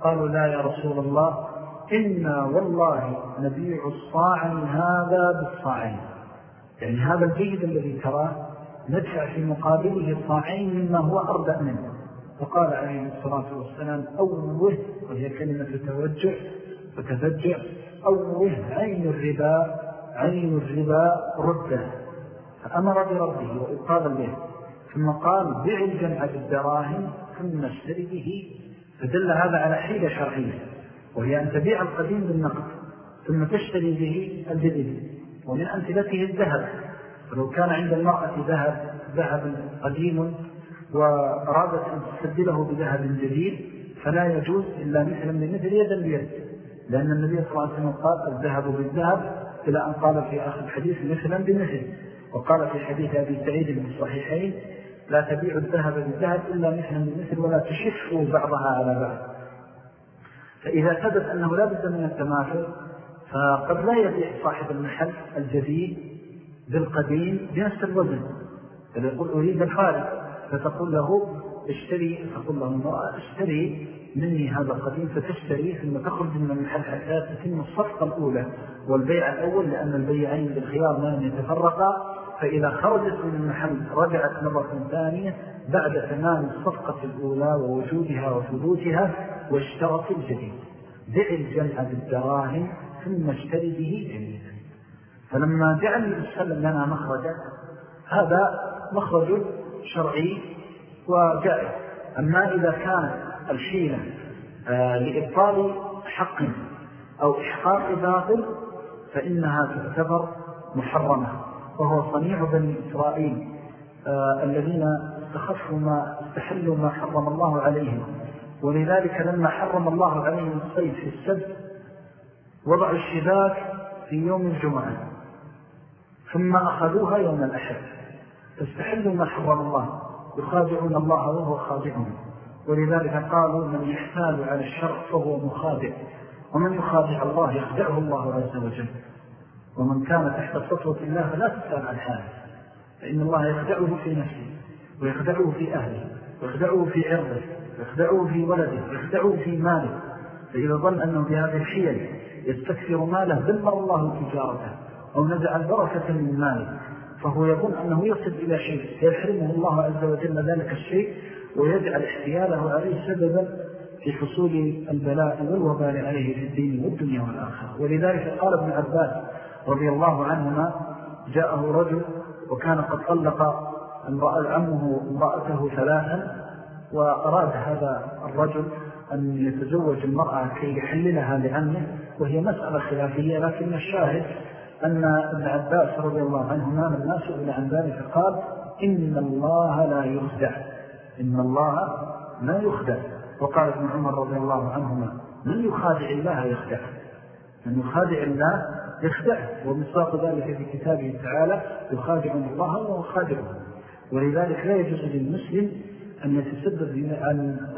Speaker 1: قالوا لا يا رسول الله إنا والله نبيع الصاع هذا بالصاعين يعني هذا الجيد الذي تراه ندفع في مقابله صاعين مما هو أربع منه. فقال عليه الصلاة والسلام أوه وهي كلمة توجع وتفجع. أوه عين الربا عين الربا رده. فأمر برده وإبقال به. ثم قال بع الجمع بالدراهم ثم اشتري به فدل هذا على حيلة شرعية وهي أن تبيع القديم بالنقد ثم تشتري به الجديد ومن أمثلته الذهب. فلو كان عند المرأة ذهب ذهب قديم وأرادت أن تستبدله بذهب جديد فلا يجوز إلا مثلا بمثل يدا بيد لأن النبي صلى الله عليه وسلم قال الذهب بالذهب إلى أن قال في آخر الحديث مثلا بمثل. وقال في حديث أبي سعيد من الصحيحين لا تبيع الذهب بالذهب إلا مثلا بمثل ولا تشفوا بعضها على بعض. فإذا ثبت أنه لا بد من التماثل فقد لا يبيع صاحب المحل الجديد بالقديم بنفس الوزن. بل يقول أريد الفارق فتقول له اشتري تقول له المرأة اشتري مني هذا القديم فتشتري ثم تخرج من المحل حتى تتم الصفقة الأولى والبيع الأول لأن البيعين بالخيار ما يتفرقا. فإذا خرجت من المحل رجعت مرة ثانية بعد تمام الصفقة الأولى ووجودها وثبوتها واشترط الجديد. بع الجمع بالدراهم ثم اشتري به جميلا فلما جعل السلم لنا مخرجا هذا مخرج شرعي وجائز أما إذا كان الحيلة آه، لإبطال حق أو إحقاق باطل فإنها تعتبر محرمة. وهو صنيع بني إسرائيل آه، الذين استخفوا ما استحلوا ما حرم الله عليهم. ولذلك لما حرم الله عليهم الصيد في السبت وضعوا الشباك في يوم الجمعة ثم أخذوها يوم الأحد. فاستحلوا ما حرم الله. يخادعون الله وهو خادعهم. ولذلك قالوا من يحتال على الشر فهو مخادع. ومن يخادع الله يخدعه الله عز وجل. ومن كان تحت سطوة الله فلا تسأل عن حاله. فإن الله يخدعه في نفسه ويخدعه في أهله ويخدعه في عرضه ويخدعه في ولده ويخدعه في ماله. فإذا ظن أنه بهذه الحيل يستكثر ماله دمر الله تجارته أو نزع البركة من ماله. فهو يظن أنه يصد إلى شيء فيحرمه الله عز وجل ذلك الشيء ويجعل احتياله عليه سببا في حصول البلاء والوبال عليه في الدين والدنيا والآخرة. ولذلك قال ابن عباس رضي الله عنهما جاءه رجل وكان قد طلق عمه امرأته ثلاثا وأراد هذا الرجل أن يتزوج المرأة كي يحللها لعمه وهي مسألة خلافية لكن الشاهد أن ابن عباس رضي الله عنهما الناس إلى عن ذلك قال إن الله لا يخدع. إن الله لا يخدع. وقال ابن عمر رضي الله عنهما من يخادع الله يخدع. من يخادع الله يخدعه ومصاق ذلك في كتابه تعالى يخادع الله وهو خادعه ولذلك لا يجوز للمسلم أن يتسبب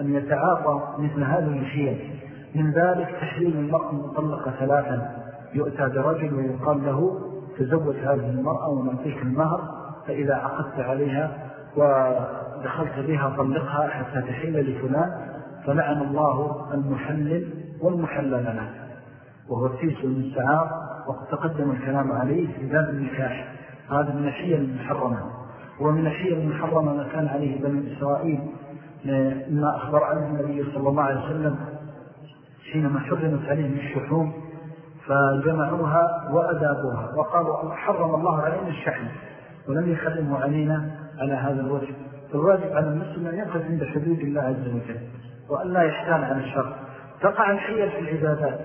Speaker 1: أن يتعاطى مثل هذه الحيل من ذلك تحريم المرأة المطلقة ثلاثا. يؤتى برجل ويقال له تزوج هذه المرأة ونعطيك المهر فإذا عقدت عليها ودخلت بها طلقها حتى تحل لفلان فلعن الله المحلل والمحلل له. وهو التيس والمستعار وقد تقدم الكلام عليه في باب النكاح. هذا من الحيل المحرمة. ومن الحيل المحرمة ما كان عليه بني إسرائيل ما أخبر عنه النبي صلى الله عليه وسلم حينما حرمت عليهم الشحوم فجمعوها وأدابوها وقالوا حرم الله علينا الشحن ولم يحرمه علينا على هذا الوجه. فالواجب على المسلم أن يقف عند حدود الله عز وجل وأن لا يحتال عن الشر. تقع الحيل في العبادات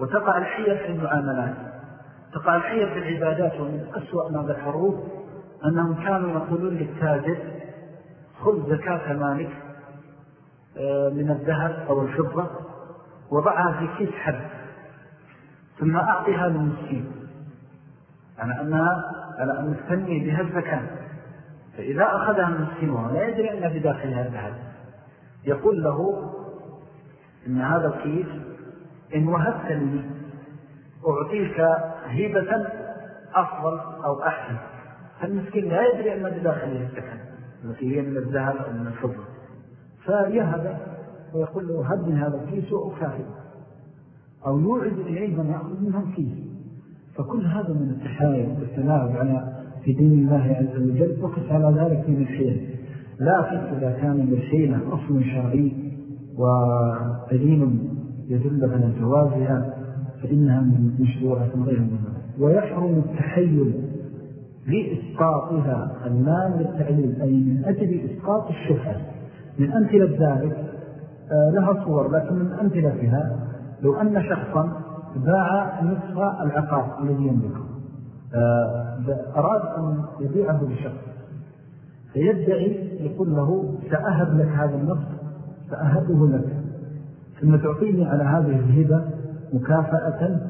Speaker 1: وتقع الحيل في المعاملات. تقع الحيل في العبادات ومن أسوأ ما ذكروه أنهم كانوا يقولون للتاجر خذ زكاة مالك آه، من الذهب أو الفضة وضعها في كيس حب ثم أعطيها للمسكين. على أنها على أن تنمي بها الزكاة فإذا أخذها المسكين لا يدري أن بداخلها الذهب يقول له إن هذا الكيس إن وهبت لي أعطيك هبة أفضل أو أحسن. فالمسكين لا يدري أن بداخله السكن التي هي من الذهب أو من الفضل فيهب ويقول له هبني هذا الكيس وأكافئ أو يوعد إليه من يأخذ منها الكيس. فكل هذا من التحايل والتلاعب على في دين الله عز وجل. وقف على ذلك من الخير. لكن إذا كان للحيلة أصل شرعي ودليل يدل على جوازها فإنها من مشروعة غير منها ويحرم التحيل لإسقاطها. المال للتعليل أي من أجل إسقاط الشفعة من أمثلة ذلك آه، لها صور لكن من أمثلتها لو أن شخصا باع نصف العقار الذي يملكه. آه، أراد أن يبيعه لشخص فيدعي يقول له سأهب لك هذا النصف سأهبه لك ثم تعطيني على هذه الهبة مكافأة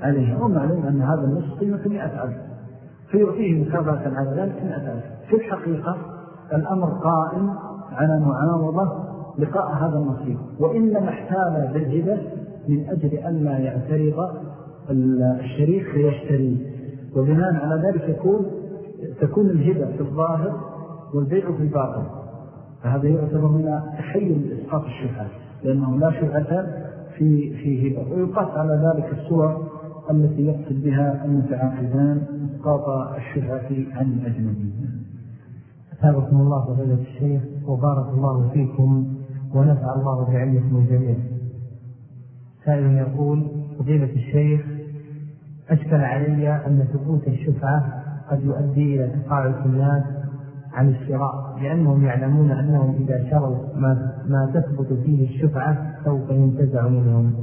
Speaker 1: عليها. ومعلوم أن هذا النصف قيمة مئة ألف. فيعطيه مكافأة على ذلك مئة ألف. في الحقيقة الأمر قائم على معاوضة لقاء هذا النصيب. وإنما احتال بالهبة من أجل أن لا يعترض الشريك فيشتري. وبناء على ذلك يكون تكون الهبة في الظاهر والبيع في الباطن. فهذا يعتبر من تحيل إسقاط الشفعة لأنه لا شفعة في, في هبة. ويقاس على ذلك الصور التي يقصد بها المتعاقدان إسقاط الشفعة عن الأجنبي
Speaker 2: أتابكم الله فضيلة الشيخ وبارك الله فيكم ونفع الله بعلمكم الجميع. سائل يقول فضيلة الشيخ أشكل علي أن ثبوت الشفعة قد يؤدي إلى تقاعد الناس عن الشراء لأنهم يعلمون أنهم إذا شروا ما, ما تثبت فيه الشفعة سوف ينتزع منهم.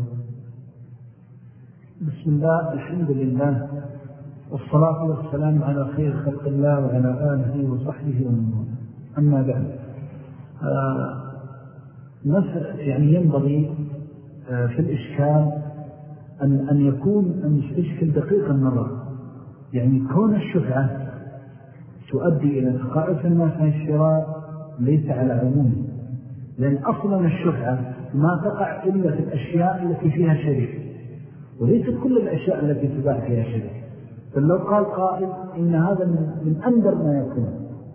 Speaker 1: بسم الله الحمد لله والصلاة والسلام على خير خلق الله وعلى آله وصحبه ومن أما بعد آه يعني ينبغي في الإشكال أن, أن يكون المستشكل دقيق النظر. يعني كون الشفعة تؤدي إلى تقاعد الناس عن الشراء ليس على عمومه لأن أصلا الشفعة ما تقع إلا في الأشياء التي فيها شريك وليست كل الأشياء التي تباع فيها شريك. بل لو قال قائل إن هذا من, أندر ما يكون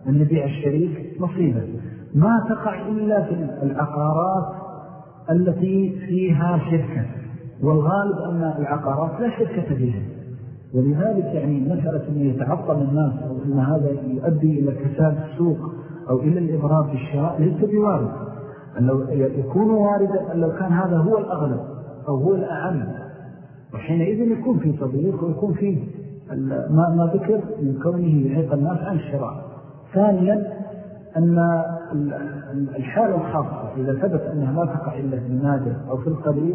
Speaker 1: أن يبيع الشريك نصيبا ما تقع إلا في العقارات التي فيها شركة. والغالب أن العقارات لا شركة فيها. ولذلك يعني مسألة أن يتعطل الناس أو أن هذا يؤدي إلى كساد السوق أو إلى الإضرار بالشراء ليس بوارد. لو يكون واردا لو كان هذا هو الأغلب أو هو الأعم. وحينئذ يكون في تضييق ويكون فيه ما, ما ذكر من كونه يحيط الناس عن الشراء. ثانيا أن الحالة الخاصة إذا ثبت أنها لا تقع إلا في النادر أو في القليل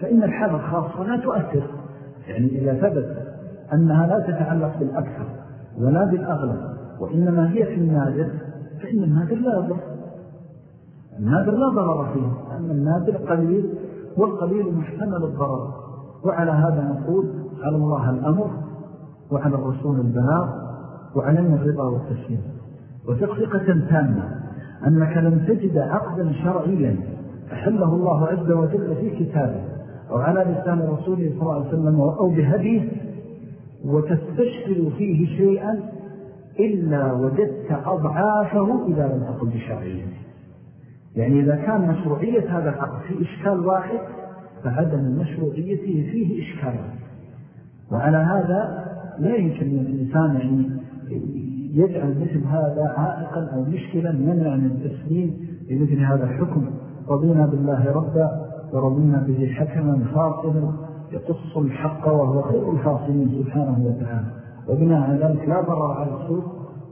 Speaker 1: فإن الحالة الخاصة لا تؤثر. يعني إذا ثبت أنها لا تتعلق بالأكثر ولا بالأغلب وإنما هي في النادر فإن النادر لا يضر. النادر لا ضرر فيه أن النادر قليل والقليل محتمل الضرر. وعلى هذا نقول على الله الأمر وعلى الرسول البلاغ وعلينا الرضا والتسليم وتقفقة تامة. أنك لم تجد عقدا شرعيا أحله الله عز وجل في كتابه أو على لسان رسوله صلى الله عليه وسلم أو بهديه وتستشكل فيه شيئا إلا وجدت أضعافه إذا لم تقل بشرعيه يعني إذا كان مشروعية هذا العقد في إشكال واحد فعدم مشروعيته فيه إشكال وعلى هذا لا يمكن الإنسان يعني يجعل مثل هذا عائقا أو مشكلا منع من التسليم لمثل هذا الحكم. رضينا بالله ربا ورضينا به حكما فاصلا يقص الحق وهو خير الفاصلين سبحانه وتعالى. وبناء على ذلك لا ضرر على السوق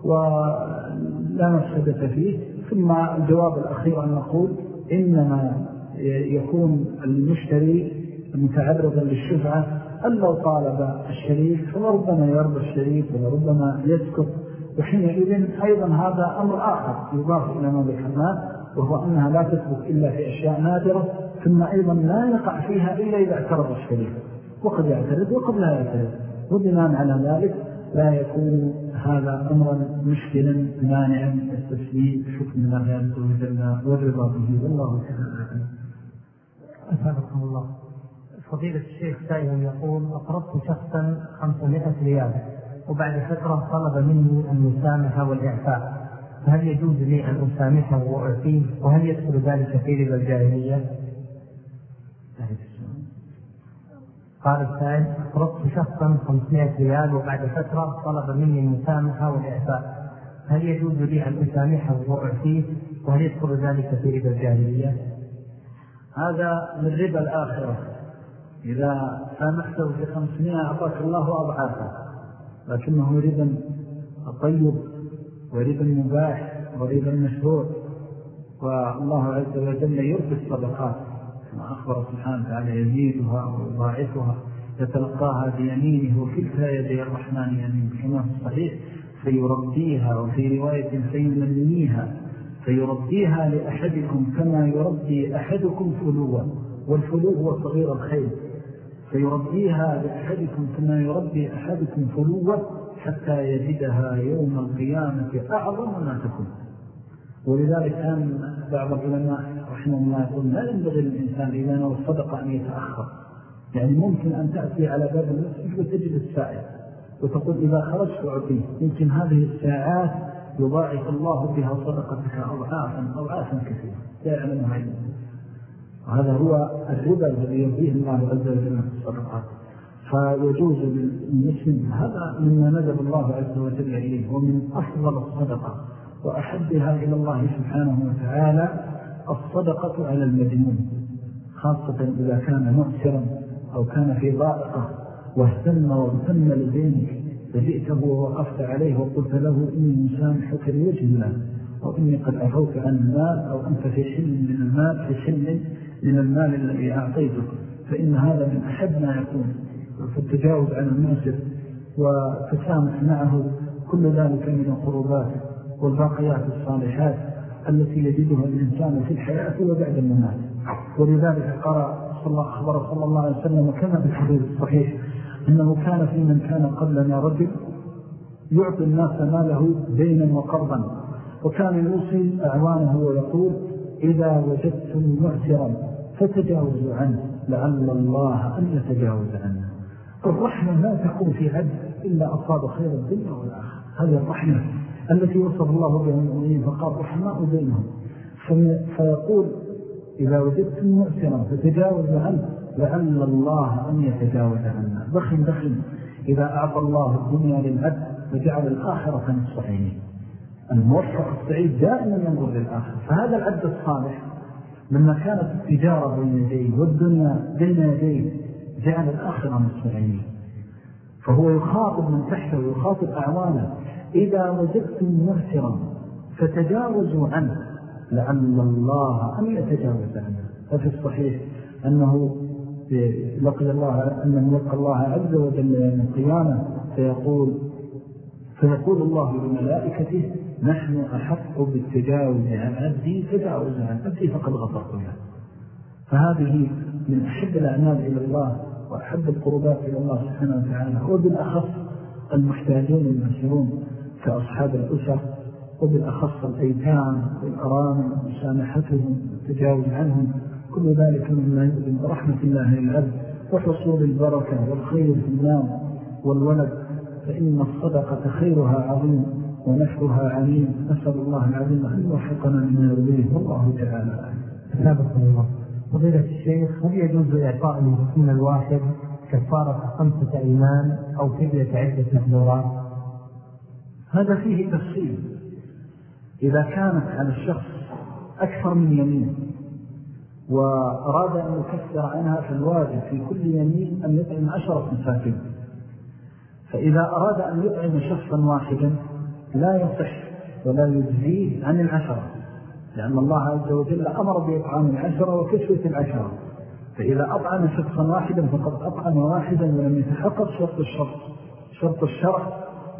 Speaker 1: ولا مفسدة فيه. ثم الجواب الأخير أن نقول إنما يكون المشتري متعرضا للشفعة أن لو طالب الشريك فلربما يرضى الشريك ولربما يسكت وحينئذ أيضا هذا أمر آخر يضاف إلى ما ذكرناه وهو أنها لا تثبت إلا في أشياء نادرة ثم أيضا لا يقع فيها إلا إذا اعترض الشريك وقد يعترض وقد لا يعترض. وبناء على ذلك لا يكون هذا أمرا مشكلا مانعا التسليم بحكم الله عز وجل والرضا به. والله تعالى
Speaker 2: أسألكم الله. فضيلة الشيخ سائل يقول أقرضت شخصا 500 ريال. وبعد فترة طلب مني المسامحة والإعفاء. فهل يجوز لي أن أسامحه وأعفيه؟ وهل يدخل ذلك في ربا الجاهلية؟ قال السائل أقرضت شخصا 500 ريال وبعد فترة طلب مني المسامحة والإعفاء. هل يجوز لي أن أسامحه وأعفيه؟ وهل يدخل ذلك في ربا الجاهلية؟
Speaker 1: هذا من ربا الآخرة. إذا سامحته في 500 أعطاك الله أضعافه. لكنه ربا طيب وربا مباح وربا مشروع والله عز وجل يرضي الصدقات كما أخبر سبحانه وتعالى يزيدها ويضاعفها يتلقاها بيمينه وكلتا يدي الرحمن يمين كما في الصحيح فيربيها وفي رواية فيمنيها فيربيها لأحدكم كما يربي أحدكم فلوا والفلو هو صغير الخيل فيربيها لأحدكم كما يربي أحدكم فلوا حتى يجدها يوم القيامة أعظم ما تكون. ولذلك كان بعض العلماء رحمه الله يقول لا ينبغي للإنسان إذا نوى الصدقة أن يتأخر؟ يعني ممكن أن تأتي على باب المسجد وتجد السائل وتقول إذا خرجت أعطيه يمكن هذه الساعات يضاعف الله بها صدقتك أضعافا أضعافا كثيرة. لا يعلمها إلا وهذا هو الربا الذي يرضيه الله عز وجل. في الصدقات فيجوز للمسلم هذا مما نزل الله عز وجل إليه ومن أفضل الصدقة وأحبها إلى الله سبحانه وتعالى الصدقة على المجنون خاصة إذا كان مؤسرا أو كان في ضائقة. واهتم واغتم لدينك فجئته ووقفت عليه وقلت له إني مسامحك لوجه الله وإني قد أفوت عن المال أو أنت في حل من المال في حل من المال الذي أعطيتك فإن هذا من أحب ما يكون فالتجاوز عن المنسر وتسامح معه كل ذلك من القربات والباقيات الصالحات التي يجدها الإنسان في الحياة وبعد الممات. ولذلك قرأ صلى الله صلى الله عليه وسلم كما في الحديث الصحيح أنه كان في من كان قبلنا رجل يعطي الناس ماله دينا وقرضا وكان يوصي أعوانه ويقول إذا وجدتم معسرا فتجاوزوا عنه لعل الله أن يتجاوز عنه. الرحمة لا تكون في عبد إلا أصاب خير الدنيا والآخر هذه الرحمة التي وصف الله بها المؤمنين فقال رحماء بينهم. فيقول إذا وجدتم مؤسرا فتجاوزوا عنه لعل الله أن يتجاوز عنا بخن بخن إذا أعطى الله الدنيا للعبد وجعل الآخرة نصحين الموفق السعيد دائما ينظر للآخر فهذا العبد الصالح لما كانت التجارة بين يديه والدنيا بين يديه جعل الآخرة نصحين فهو يخاطب من تحته ويخاطب أعوانه إذا وجدتم مهترا فتجاوزوا عنه لعل الله أن يتجاوز عنه. ففي الصحيح أنه لقي الله أنه يلقى الله عز وجل يوم القيامة فيقول فيقول الله لملائكته نحن أحق بالتجاوز عن عبدي تجاوز عن عبدي فقد غفرت له فهذه من أحب الأعمال إلى الله وأحب القربات إلى الله سبحانه وتعالى وبالأخص المحتاجون المسيرون كأصحاب الأسر وبالأخص الأيتام والأرام مسامحتهم والتجاوز عنهم. كل ذلك مما يؤذن برحمة الله للعبد وحصول البركة والخير في المال والولد فإن الصدقة خيرها عظيم. ونشرها عليم نسأل الله العظيم أن يوفقنا من يرضيه. والله تعالى
Speaker 2: أثابكم الله. فضيلة الشيخ هل يجوز إعطاء المسلم الواحد كفارة خمسة إيمان أو فدية عدة محذورات
Speaker 1: هذا فيه تفصيل. إذا كانت على الشخص أكثر من يمين وأراد أن يكفر عنها فالواجب في كل يمين أن يطعم عشرة مساكين فإذا أراد أن يطعم شخصا واحدا لا يصح ولا يجزيه عن العشرة لأن الله عز وجل أمر بإطعام العشرة وكسوة العشرة. فإذا أطعم شخصا واحدا فقد أطعم واحدا ولم يتحقق شرط الشرط شرط الشرع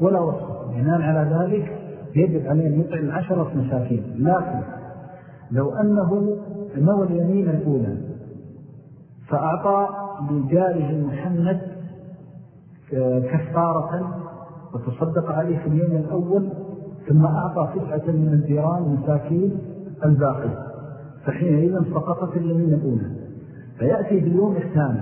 Speaker 1: ولا وصف. بناء على ذلك يجب عليه أن يطعم عشرة مساكين. لكن لو أنه نوى اليمين الأولى فأعطى لجاره محمد كفارة وتصدق عليه في اليوم الأول ثم أعطى تسعة من الجيران مساكين الباقي. فحينئذ سقطت اليمين الأولى. فيأتي في اليوم الثاني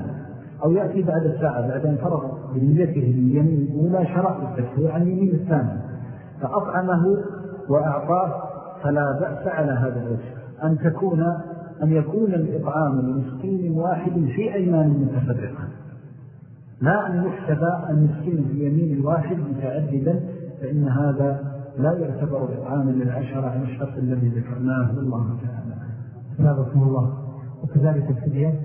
Speaker 1: أو يأتي بعد ساعة بعد أن فرغ بنيته اليمين الأولى شرع بالتكفير عن يمين الثاني. فأطعمه وأعطاه فلا بأس على هذا الوجه. أن تكون أن يكون الإطعام لمسكين واحد في أيمان متفرقة. لا أن يحسب المسكين في يمين الواحد متعددا فإن هذا لا يعتبر إطعاما للعشرة عن الشرط الذي ذكرناه والله تعالى.
Speaker 2: نابكم الله. وكذلك الفدية؟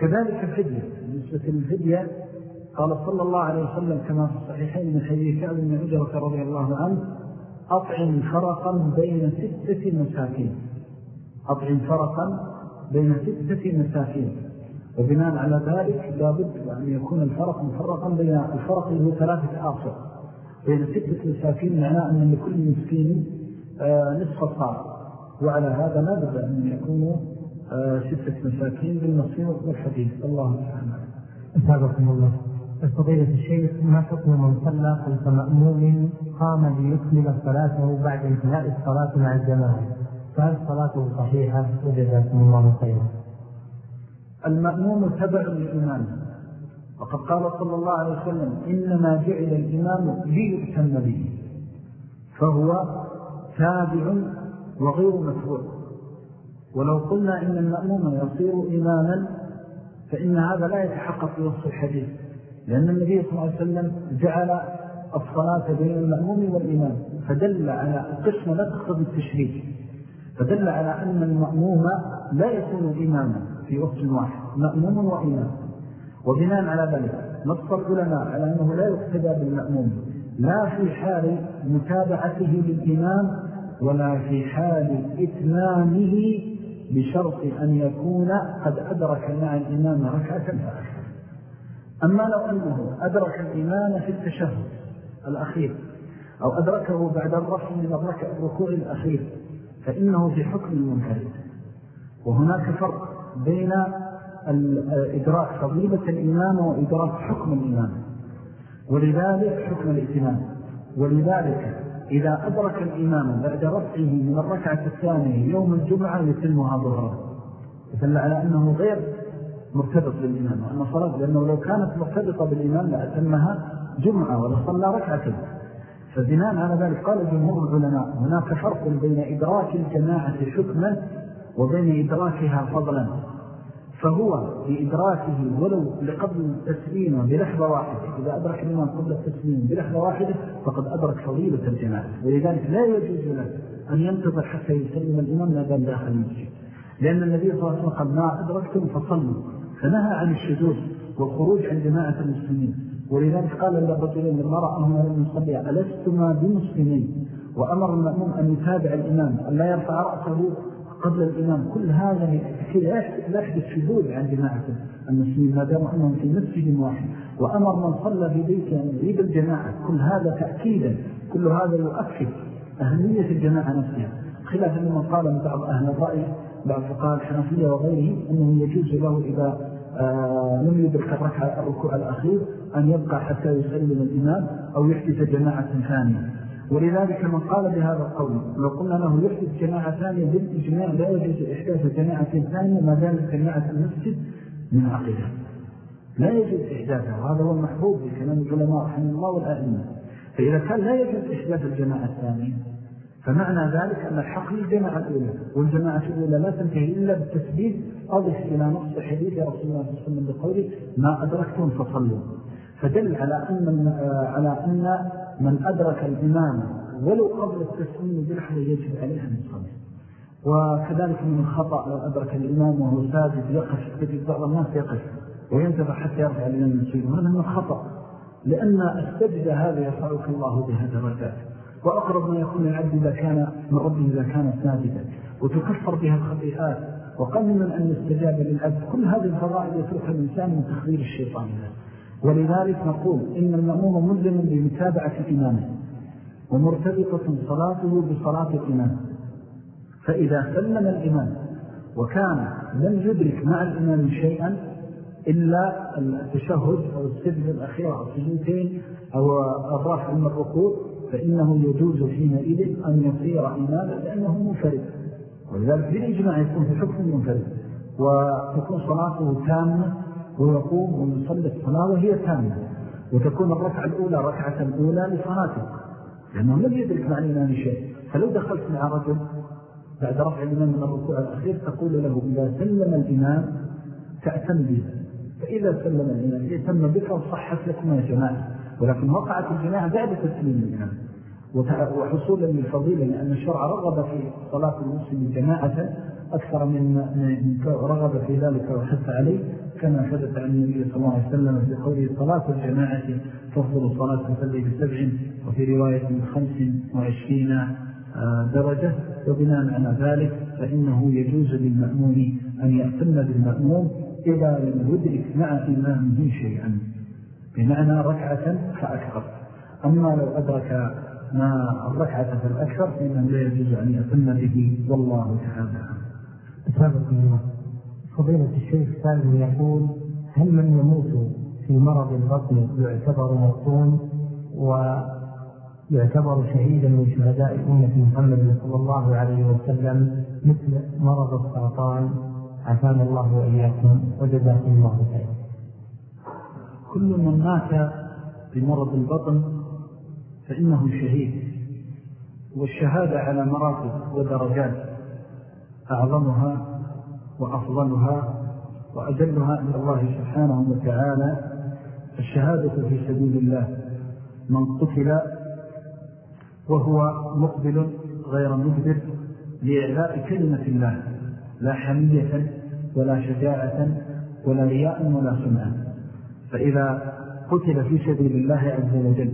Speaker 1: كذلك الفدية. بالنسبة للفدية قال صلى الله عليه وسلم كما في الصحيحين من حديث كعب بن عجرة رضي الله عنه أطعم فرقا بين ستة مساكين. أطعم فرقا بين ستة مساكين. وبناء على ذلك لابد أن يكون الفرق مفرقا بين الفرق اللي هو ثلاثة آصر بين ستة مساكين معناه أن لكل مسكين آه، نصف صار وعلى هذا لابد أن يكونوا آه، ستة مساكين بالنصير والحديث. الله تعالى
Speaker 2: أتابكم الله. فضيلة الشيخ ما حكم من صلى خلف مأموم قام ليكمل صلاته بعد انتهاء الصلاة مع الجماعة؟ فهل صلاته صحيحة؟ وجزاكم الله خيرا.
Speaker 1: المأموم تبع للإمام وقد قال صلى الله عليه وسلم إنما جعل الإمام ليؤتم به فهو تابع وغير متبوع. ولو قلنا إن المأموم يصير إماما فإن هذا لا يتحقق في وصف الحديث لأن النبي صلى الله عليه وسلم جعل الصلاة بين المأموم والإمام فدل على القسمة لا تقتضي التشريك فدل على أن المأموم لا يكون إماما. في وقت واحد. مأموم وإمام وبناء على ذلك نص العلماء على أنه لا يقتدى بالمأموم. لا في حال متابعته للإمام ولا في حال إتمامه بشرط أن يكون قد أدرك مع الإمام ركعة فأكثر أما لو أنه أدرك الإمام في التشهد الأخير أو أدركه بعد الرفع من الركوع الأخير فإنه في حكم المنفرد وهناك فرق. بين إدراك فضيلة الإمام وإدراك حكم الإمام ولذلك حكم الإتمام. ولذلك إذا أدرك الإمام بعد رفعه من الركعة الثانية يوم الجمعة يتمها ظهرا يدل على أنه غير مرتبط بالإمام وأن صلاة لأنه لو كانت مرتبطة بالإمام لأتمها جمعة ولا صلى ركعة. فبناء على ذلك قال جمهور العلماء هناك فرق بين إدراك الجماعة حكما وبين إدراكها فضلا. فهو بإدراكه ولو لقبل التسليم بلحظة واحدة. إذا أدرك الإمام قبل التسليم بلحظة واحدة فقد أدرك فضيلة الجماعة. ولذلك لا يجوز له أن ينتظر حتى يسلم الإمام لا داخل المسجد. لأن النبي صلى الله عليه وسلم قال ما أدركتم فصلوا. فنهى عن الشذوذ والخروج عن جماعة المسلمين. ولذلك قال للرجلين لما رأهم لم يصلي ألستما بمسلمين؟ وأمر المأموم أن يتابع الإمام أن لا يرفع رأسه قبل الإمام. كل هذا لا يحدث شذوذ عن جماعة المسلمين ما دام أنهم في مسجد واحد. وأمر من صلى في بيته أن يعيد الجماعة. كل هذا تأكيدا. كل هذا يؤكد أهمية الجماعة نفسها. خلافا لمن قال من بعض أهل الرأي بعض فقال الحنفية وغيره أنه يجوز له إذا آه لم يدرك الركوع الأخير أن يبقى حتى يسلم الإمام أو يحدث جماعة ثانية. ولذلك من قال بهذا القول لو قلنا له يحدث جماعة ثانية بالإجماع لا يجوز إحداث جماعة ثانية ما دامت جماعة المسجد من عقيدة. لا يجوز إحداثها وهذا هو المحبوب بكلام العلماء رحمه الله والآئمة. فإذا كان لا يجوز إحداث الجماعة الثانية فمعنى ذلك أن الحق للجماعة الأولى والجماعة الأولى لا تنتهي إلا بالتسبيح. أضف إلى نص حديث رسول الله صلى الله عليه وسلم بقوله ما أدركتم فصلوا. فدل على أن, على أن من أدرك الإمام ولو قبل التسليم بلحظة يجب عليه أن يصلي. وكذلك من الخطأ لو أدرك الإمام وهو ساجد يقف تجد بعض الناس يقف وينتبه حتى يرفع الإمام المسيح وهذا من الخطأ لأن السجدة هذا يرفعك الله بها درجات وأقرب ما يكون العبد إذا كان من ربه إذا كان ساجدا. وتكفر بها الخطيئات وقل من أن يستجاب للعبد. كل هذه الفضائل يترك الإنسان من تخذير الشيطان. ولذلك نقول إن المأموم ملزم بمتابعة إمامه ومرتبطة صلاته بصلاة الإمام. فإذا سلم الإمام وكان لم يدرك مع الإمام شيئا إلا التشهد أو السجد الأخير أو السجدتين أو الرافع من الركوع فإنه يجوز حينئذ أن يصير إماما لأنه منفرد. ولذلك بالإجماع يكون في حكم منفرد وتكون صلاته تامة ويقوم ويصلي الصلاة وهي تامة وتكون الركعة الأولى ركعة الأولى لصلاته لأنه لم يدرك مع الإمام شيء فلو دخلت مع رجل بعد رفع الإمام من الركوع الأخير تقول له إذا سلم الإمام تأتم به فإذا سلم الإمام يتم بك وصحت لكم جماعة. ولكن وقعت الجماعة بعد تسليم الإمام وحصولا للفضيلة لأن الشرع رغب في صلاة المسلم جماعة. أكثر من رغب في ذلك وحث عليه كما ثبت عن النبي صلى الله عليه وسلم في قوله صلاة الجماعة تفضل صلاة الفجر بسبع وفي رواية خمس وعشرين آه، درجة وبناء على ذلك فإنه يجوز للمأمون أن يأتم بالمأمون إذا لم يدرك مع إمامه شيئا بمعنى ركعة فأكثر. أما لو أدرك ما الركعة فالأكثر فإنه لا يجوز أن يأتم به والله تعالى
Speaker 2: أسابقكم الله فضيلة الشيخ سالم يقول هل من يموت في مرض البطن يعتبر مبطون ويعتبر شهيدا من شهداء أمة محمد صلى الله عليه وسلم مثل مرض السرطان؟ عافانا الله وإياكم وجزاكم الله خير
Speaker 1: كل من مات بمرض البطن فإنه شهيد والشهادة على مراتب ودرجات أعظمها وأفضلها وأجلها عند الله سبحانه وتعالى الشهادة في سبيل الله. من قتل وهو مقبل غير مجبر لإعلاء كلمة الله لا حمية ولا شجاعة ولا رياء ولا سمعة. فإذا قتل في سبيل الله عز وجل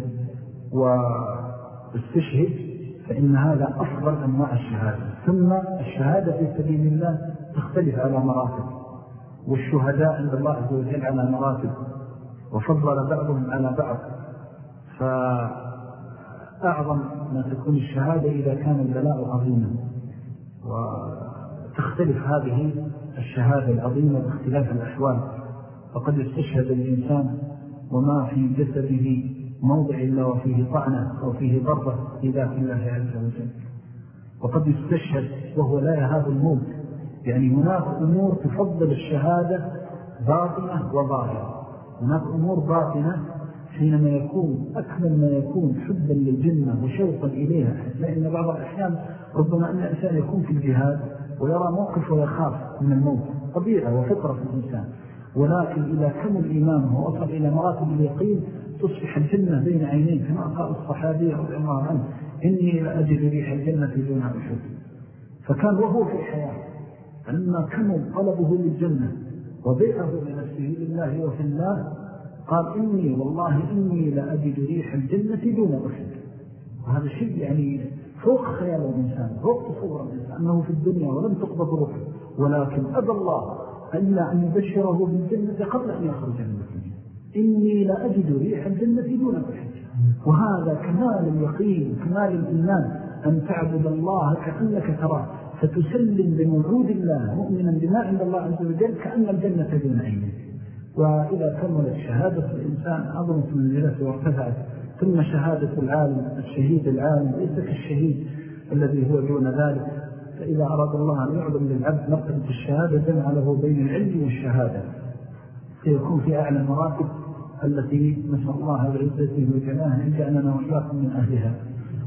Speaker 1: واستشهد فإن هذا أفضل أنواع الشهادة. ثم الشهادة في سبيل الله تختلف على مراتب. والشهداء عند الله عز وجل على مراتب. وفضل بعضهم على بعض. فأعظم ما تكون الشهادة إذا كان البلاء عظيما. وتختلف هذه الشهادة العظيمة باختلاف الأحوال. فقد يستشهد الإنسان وما في جسده موضع إلا وفيه طعنة أو فيه ضربة في ذات الله عز وجل. وقد يستشهد وهو لا يهاب الموت يعني هناك أمور تفضل الشهادة باطنة وظاهرة. هناك أمور باطنة حينما يكون أكمل ما يكون حبا للجنة وشوقا إليها لأن بعض الأحيان ربما أن الإنسان يكون في الجهاد ويرى موقف ويخاف من الموت طبيعة وفطرة في الإنسان. ولكن إذا كمل إيمانه وأصل إلى مراتب اليقين تصبح الجنة بين عينين كما قال الصحابي رضي الله عنه إني لأجد ريح الجنة دون أشد فكان وهو في الحياة لما كمل طلبه للجنة وبيعه لنفسه لله وفي الله قال إني والله إني لأجد ريح الجنة دون أشد وهذا شيء يعني فوق خيال الإنسان فوق تصور الإنسان أنه في الدنيا ولم تقبض روحه ولكن أبى الله إلا أن يبشره بالجنة قبل أن يخرج من الدنيا. إني لأجد ريح الجنة دون الحج وهذا كمال اليقين كمال الإيمان أن تعبد الله كأنك تراه. فتسلم بموعود الله مؤمنا بما عند الله عز وجل كأن الجنة دون عينك وإذا كملت شهادة الإنسان عظمت منزلته وارتفعت ثم شهادة العالم الشهيد العالم ليس كالشهيد الذي هو دون ذلك. فإذا أراد الله أن يعظم للعبد مرتبة الشهادة جمع له بين العلم والشهادة. سيكون في أعلى المراتب التي نسأل الله بعزته وجلاه أن جعلنا وإياكم من أهلها.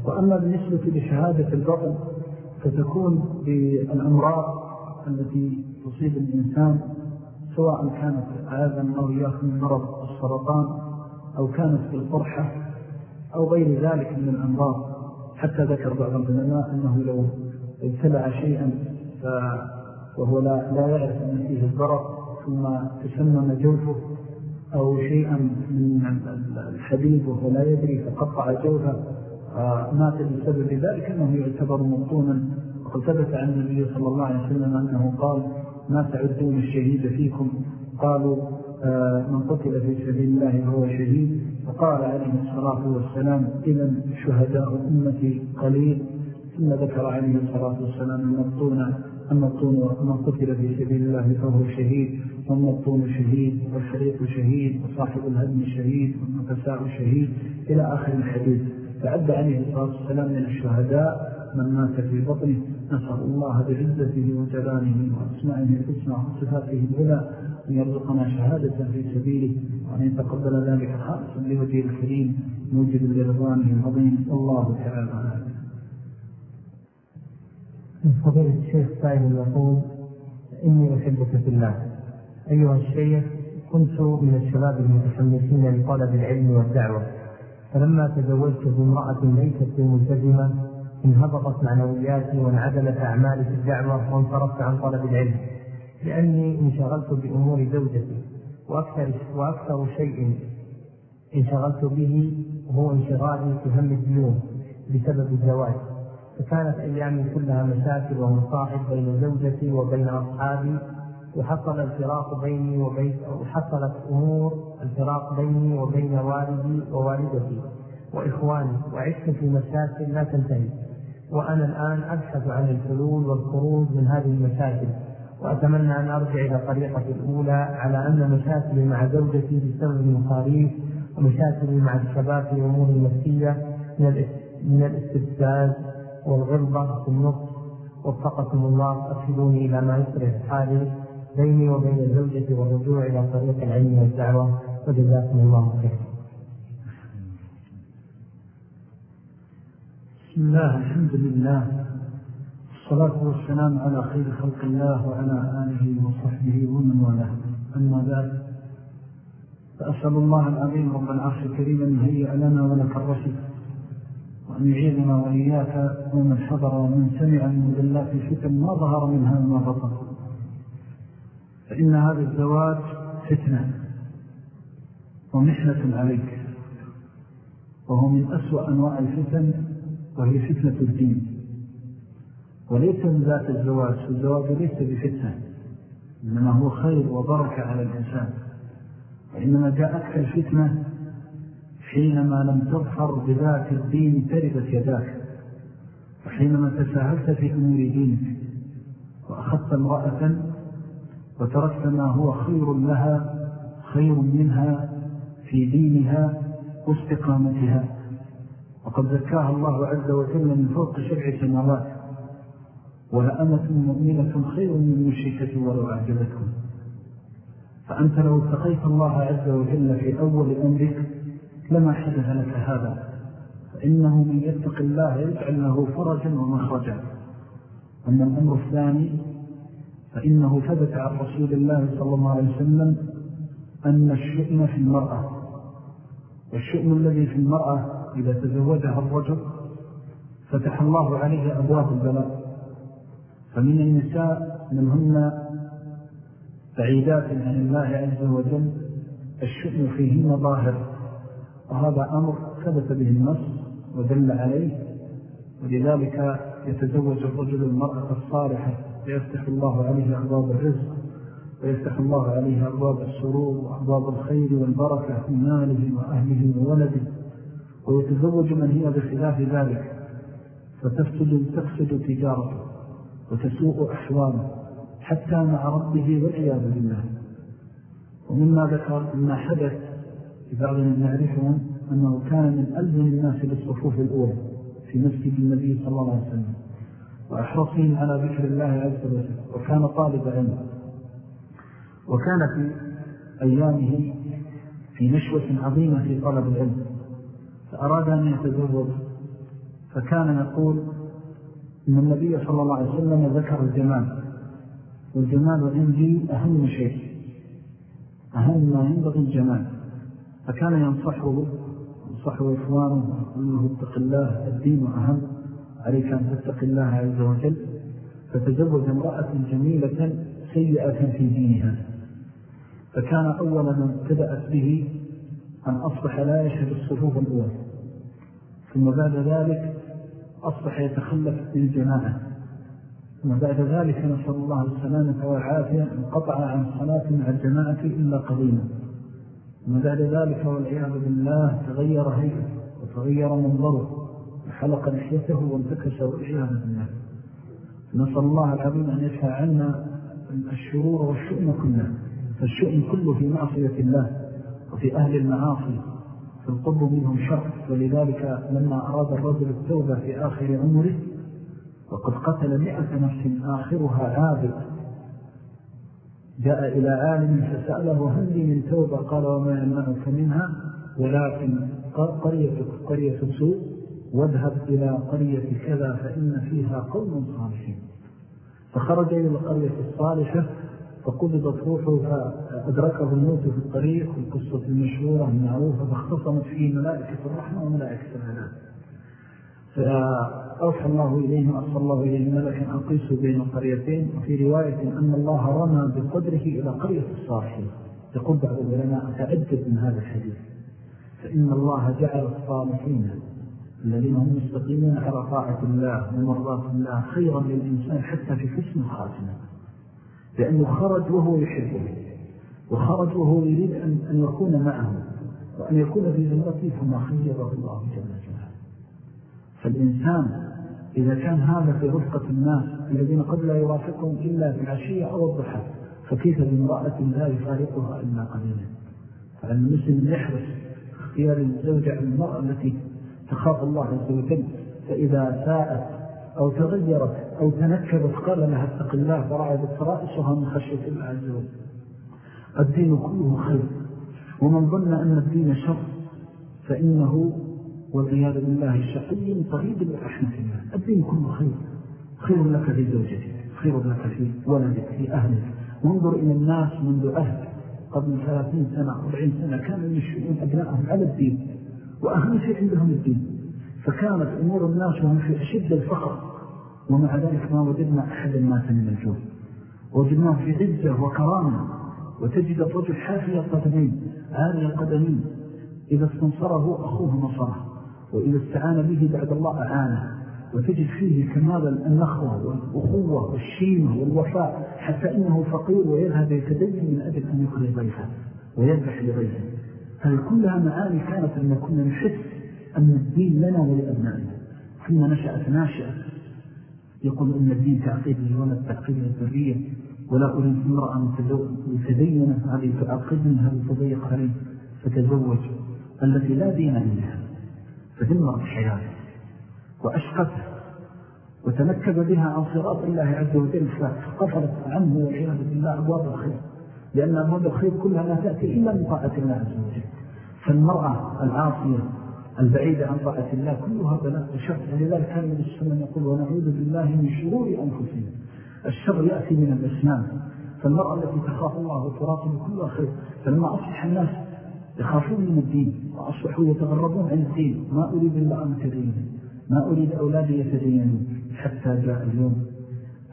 Speaker 1: وأما بالنسبة لشهادة البطن فتكون بالأمراض التي تصيب الإنسان سواء كانت هذا أو إياكم من مرض السرطان أو كانت بالقرحة أو غير ذلك من الأمراض. حتى ذكر بعض العلماء أنه لو ابتلع شيئا وهو لا, لا يعرف أن فيه الضرر. ثم تسمم جوفه أو شيئا من الحديد وهو لا يدري فقطع جوفه مات بسبب ذلك أنه يعتبر مبطونا وقد ثبت عن النبي صلى الله عليه وسلم أنه قال ما تعدون الشهيد فيكم؟ قالوا من قتل في سبيل الله هو شهيد. فقال عليه الصلاة والسلام إذا شهداء أمتي قليل. ثم ذكر عليه الصلاة والسلام المبطون المبطون من قتل في سبيل الله فهو شهيد والمبطون شهيد والشريط شهيد وصاحب الهدم شهيد والنفساء شهيد إلى آخر الحديث. فعد عليه الصلاة والسلام من الشهداء من مات في بطنه. نسأل الله بعزته وجلاله وأسمائه الحسنى وصفاته الأولى أن يرزقنا شهادة في سبيله وأن يتقبل ذلك خالصا لوجه الكريم موجب لرضوانه العظيم. والله تعالى
Speaker 2: من فضيلة الشيخ سائل يقول إني أحبك في الله. أيها الشيخ كنت من الشباب المتحمسين لطلب العلم والدعوة. فلما تزوجت بامرأة ليست بملتزمة انهبطت معنوياتي وانعدلت أعمالي في الدعوة وانصرفت عن طلب العلم لأني انشغلت بأمور زوجتي. وأكثر, وأكثر شيء انشغلت به هو انشغالي في هم الديون بسبب الزواج. فكانت أيامي كلها مشاكل ومصاعب بين زوجتي وبين أصحابي وحصل الفراق بيني وبين وحصلت أمور الفراق بيني وبين والدي ووالدتي وإخواني وعشت في مشاكل لا تنتهي. وأنا الآن أبحث عن الحلول والخروج من هذه المشاكل وأتمنى أن أرجع إلى طريقتي الأولى على أن مشاكلي مع زوجتي بسبب المصاريف ومشاكلي مع الشباب في أمور نفسية من الاستفزاز والغلظة في النص وفقكم الله أرشدوني إلى ما يصلح حالي بيني وبين زوجتي والرجوع إلى طريق العلم والدعوة. وجزاكم الله خيرا.
Speaker 1: بسم الله الحمد لله. والصلاة والسلام على خير خلق الله وعلى آله وصحبه ومن والاه. أما بعد فأسأل الله العظيم رب العرش الكريم أن يهيئ لنا ولك الرشد وأن يعيذنا وإياك ومن حضر ومن سمع من في فتن ما ظهر منها وما بطن. فإن هذا الزواج فتنة ومحنة عليك. وهو من أسوأ أنواع الفتن وهي فتنة الدين. وليس من ذات الزواج الزواج ليس بفتنة إنما هو خير وبركة على الإنسان. وإنما جاءتك الفتنة حينما لم تظهر بذات الدين تربت يداك وحينما تساهلت في أمور دينك وأخذت امرأة وتركت ما هو خير لها خير منها في دينها واستقامتها وقد ذكاها الله عز وجل من فوق سبع سماوات ولأمة مؤمنة خير من مشركة ولو أعجبتكم. فأنت لو اتقيت الله عز وجل في أول أمرك لما حدث لك هذا؟ فإنه من يتق الله يجعل له فرجا ومخرجا. أما الأمر الثاني فإنه ثبت عن رسول الله صلى الله عليه وسلم أن الشؤم في المرأة. والشؤم الذي في المرأة إذا تزوجها الرجل فتح الله عليه أبواب البلاء. فمن النساء من هن بعيدات عن الله عز وجل الشؤم فيهن ظاهر. وهذا أمر ثبت به النص ودل عليه ولذلك يتزوج الرجل المرأة الصالحة فيفتح الله عليه أبواب الرزق ويفتح الله عليه أبواب السرور وأبواب الخير والبركة في ماله وأهله وولده. ويتزوج من هي بخلاف ذلك فتفسد تفسد تجارته وتسوء أحواله حتى مع ربه والعياذ بالله. ومما ذكر ما حدث لبعض من نعرفهم أنه كان من ألزم الناس للصفوف الأولى في مسجد النبي صلى الله عليه وسلم وأحرصهم على ذكر الله عز وجل وكان طالب علم. وكان في أيامه في نشوة عظيمة في طلب العلم فأراد أن يتزوج. فكان يقول إن النبي صلى الله عليه وسلم ذكر الجمال والجمال عندي أهم شيء أهم ما ينبغي الجمال. فكان ينصحه ينصحه إخوانه له اتق الله الدين أهم. عليك أن تتق الله عز وجل. فتزوج امرأة جميلة سيئة في دينها. فكان أول من ابتدأت به أن أصبح لا يشهد الصفوف الأول ثم بعد ذلك أصبح يتخلف بالجماعة ثم بعد ذلك نسأل الله السلامة والعافية. انقطع عن الصلاة مع الجماعة إلا قديما ثم بعد ذلك والعياذ بالله تغير هيئة وتغير منظره وحلق نحيته وانتكس والعياذ بالله. نسأل الله العظيم أن يدفع عنا الشرور والشؤم كله فالشؤم كله في معصية الله وفي أهل المعاصي في القرب منهم شر ولذلك لما أراد الرجل التوبة في آخر عمره وقد قتل مئة نفس آخرها عابد. جاء إلى عالم فسأله هل لي من توبة؟ قال وما يمنعك منها ولكن قريتك قرية سوء واذهب إلى قرية كذا فإن فيها قوم صالحين. فخرج إلى القرية الصالحة فقبضت روحه فأدركه الموت في الطريق القصة المشهورة المعروفة فاختصمت فيه ملائكة الرحمة وملائكة العذاب فأوحى الله إليه وأصل الله إليه ملكا أقيس بين القريتين. وفي رواية أن الله رمى بقدره إلى قرية الصالحين. يقول بعض العلماء أتعجب من هذا الحديث. فإن الله جعل الصالحين الذين هم مستقيمون على طاعة الله ومرضات الله خيرا للإنسان حتى في حسن خاتمة. لأنه خرج وهو يحبه. وخرج وهو يريد أن يكون معه. وأن يكون في ذنبته فما خيره الله جل فالإنسان إذا كان هذا في رفقة الناس الذين قد لا يرافقهم إلا في العشية أو الضحى فكيف بامرأة لا يفارقها إلا قليلا؟ فعلى المسلم يحرص اختيار الزوجة المرأة التي تخاف الله عز وجل فإذا ساءت أو تغيرت أو تنكبت قال لها اتق الله فرعدت رائسها من خشية الله عز وجل. الدين كله خير ومن ظن أن الدين شر فإنه والعياذ بالله شقي طريد لرحمة الله الدين كله خير. خير لك في زوجتك خير لك في ولدك في أهلك. وانظر إلى الناس منذ أهل قبل ثلاثين سنة أربعين سنة كانوا يشفئون أبنائهم على الدين وأهم شيء عندهم الدين. فكانت أمور الناس وهم في أشد الفقر ومع ذلك ما وجدنا أحد الناس من الجوع. وجدناه في عزة وكرامة. وتجد الرجل حافي القدمين عالي القدمين. إذا استنصره أخوه نصره. وإذا استعان به بعد الله أعانه. وتجد فيه كمال النخوة والأخوة والشيمة والوفاء حتى إنه فقير ويذهب يتدين من أجل أن يخرج ضيفه ويذبح لضيفه. هذه كلها معاني كانت لما كنا نحس أن الدين لنا ولأبنائنا. ثم نشأت ناشئة. يقول أن الدين تعقيد للولد تعقيد للذرية. ولا أريد امرأة متدينة هذه تعقيدني هذه تضيق عليه فتزوج. التي لا دين عندها. فدمر الحياة وأشقته وتنكب بها عن صراط الله عز وجل فقفلت عنه والعياذ بالله أبواب الخير لأن أبواب الخير كلها لا تأتي إلا من طاعة الله عز وجل. فالمرأة العاصية البعيدة عن طاعة الله كلها بلاء وشر ولذلك كان النبي صلى يقول ونعوذ بالله من شرور أنفسنا. الشر يأتي من الأسنان فالمرأة التي تخاف الله وتراقب كلها خير. فلما أصبح الناس يخافون من الدين وأصبحوا يتغربون عن الدين. ما أريد إلا أن تدين ما أريد أولادي يتدينون. حتى جاء اليوم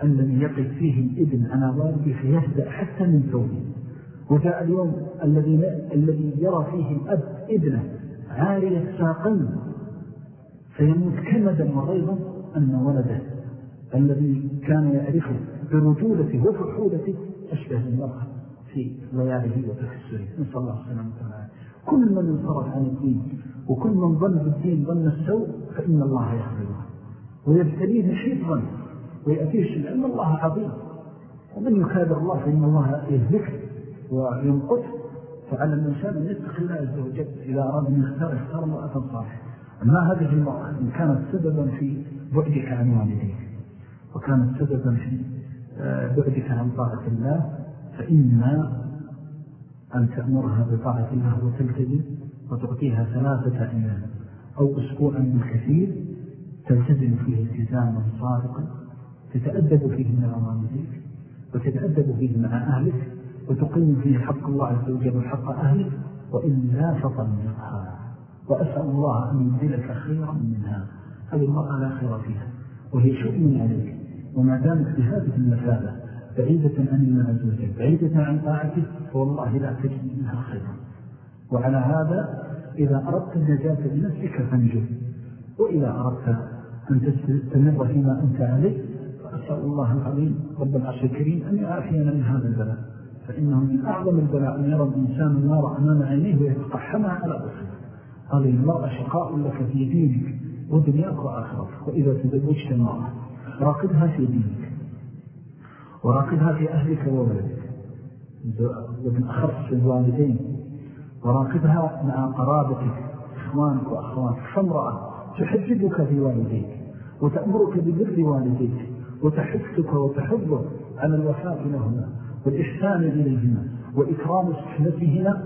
Speaker 1: الذي يقف فيه الإبن على والده فيهدأ حتى من ثوبه. وجاء اليوم الذي الذي يرى فيه الأب ابنه عارية ساقين فيموت كمدا وغيظا أن ولده الذي كان يعرفه برجولته وفحولته أشبه المرأة في ضياله وتكسره نسأل الله السلامة كل من انصرف عن الدين وكل من ظن بالدين ظن السوء فإن الله يخبره ويبتليه حفظا ويأتيه لأن الله عظيم. ومن يكابر الله فإن الله يهلكه وينقذه فعلى الإنسان أن يتق الله عز وجل إذا أراد أن يختار اختار امرأة صالحة. أما هذه المرأة إن كانت سببا في بعدك عن والديك وكانت سببا في آه، بعدك عن طاعة الله فإما أن تأمرها بطاعة الله وتلتزم وتعطيها ثلاثة أيام أو أسبوعا من كثير تلتزم فيه التزاما صادقا تتأدب فيه من أمامك وتتأدب فيه مع أهلك وتقيم فيه حق الله عز وجل وحق أهله وإلا فطلقها. وأسأل الله أن ينزلك خيرا منها. هذه المرأة لا خير فيها وهي شؤم عليك وما دامت بهذه المثابة بعيدة عن الله عز وجل بعيدة عن طاعته فوالله لا تجد منها خيرا. وعلى هذا إذا أردت النجاة بنفسك فانجو. وإذا أردت أن تستمر فيما أنت عليه فأسأل الله العظيم رب العرش الكريم أن يعافينا من هذا البلاء. فإنه من أعظم البلاء أن يرى الإنسان النار أمام عينيه ويتقحمها على بصير هذه المرأة شقاء لك في دينك ودنياك وآخرتك. وإذا تزوجت المرأة راقبها في دينك. وراقبها في أهلك وولدك. ومن أخص الوالدين. وراقبها مع قرابتك إخوانك وأخوانك فامرأة تحجبك في والديك وتأمرك ببر والديك وتحثك وتحضك على الوفاء لهما والإحسان إليهما وإكرام صحبتهما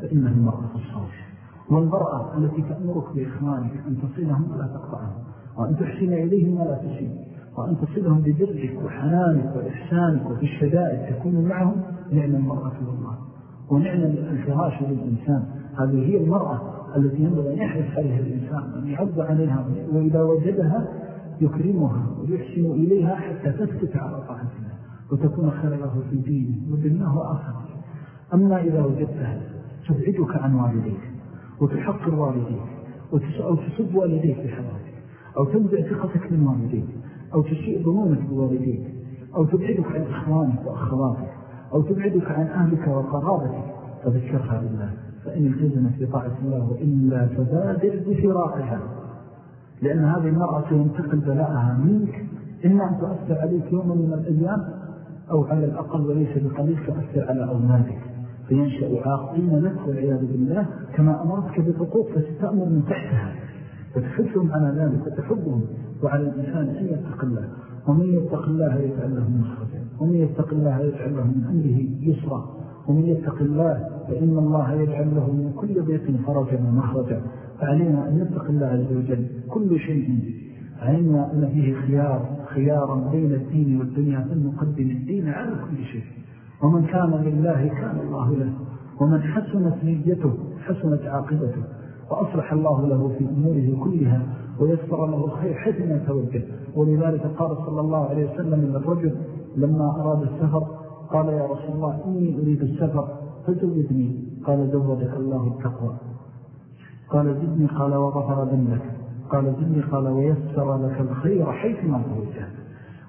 Speaker 1: فإنها المرأة الصالحة. والمرأة التي تأمرك بإخوانك أن تصلهم ولا تقطعهم وأن تحسن إليهم ولا تسيب وأن تصلهم ببرك وحنانك وإحسانك وفي الشدائد تكون معهم نعم المرأة والله ونعم الفراش للإنسان. هذه هي المرأة التي ينبغي أن يحرص عليها الإنسان وأن يعض عليها وإذا وجدها يكرمها ويحسن إليها حتى تثبت على طاعة الله وتكون خير له في دينه ودنياه وآخره أما إذا وجدتها تبعدك عن والديك وتحقر والديك أو تسب والديك بحياتك أو تنزع ثقتك من والديك أو تسيء ظنونك بوالديك أو تبعدك عن إخوانك وأخواتك أو تبعدك عن أهلك وقرابتك فذكرها بالله فإن التزمت بطاعة الله وإلا فبادر بفراقها لأن هذه المرأة ينتقل بلاءها منك إما أن تؤثر عليك يوم من الأيام أو على الأقل وليس بقليل تؤثر على أولادك. فينشأ عاقين لك والعياذ بالله كما أمرتك بحقوق فتتأمر من تحتها. وتحثهم على ذلك وتحبهم وعلى الإنسان أن يتق الله. ومن يتق الله يجعل له مخرجا ومن يتق الله يجعل له من أمره يسرا. ومن يتق الله فإن الله يجعل له من كل بيت فرجا ومخرجا. فعلينا أن نتق الله عز وجل كل شيء. علمنا أن فيه خيار خيارا بين الدين والدنيا فلنقدم الدين على كل شيء. ومن كان لله كان الله له. ومن حسنت نيته حسنت عاقبته. وأصلح الله له في أموره كلها ويسر له الخير حيث ما توجه. ولذلك قال صلى الله عليه وسلم من الرجل لما أراد السفر قال يا رسول الله إني أريد السفر فزودني. قال زودك الله التقوى. قال زدني قال وغفر ذنبك. قال زدني قال ويسر لك الخير حيث ما توجه.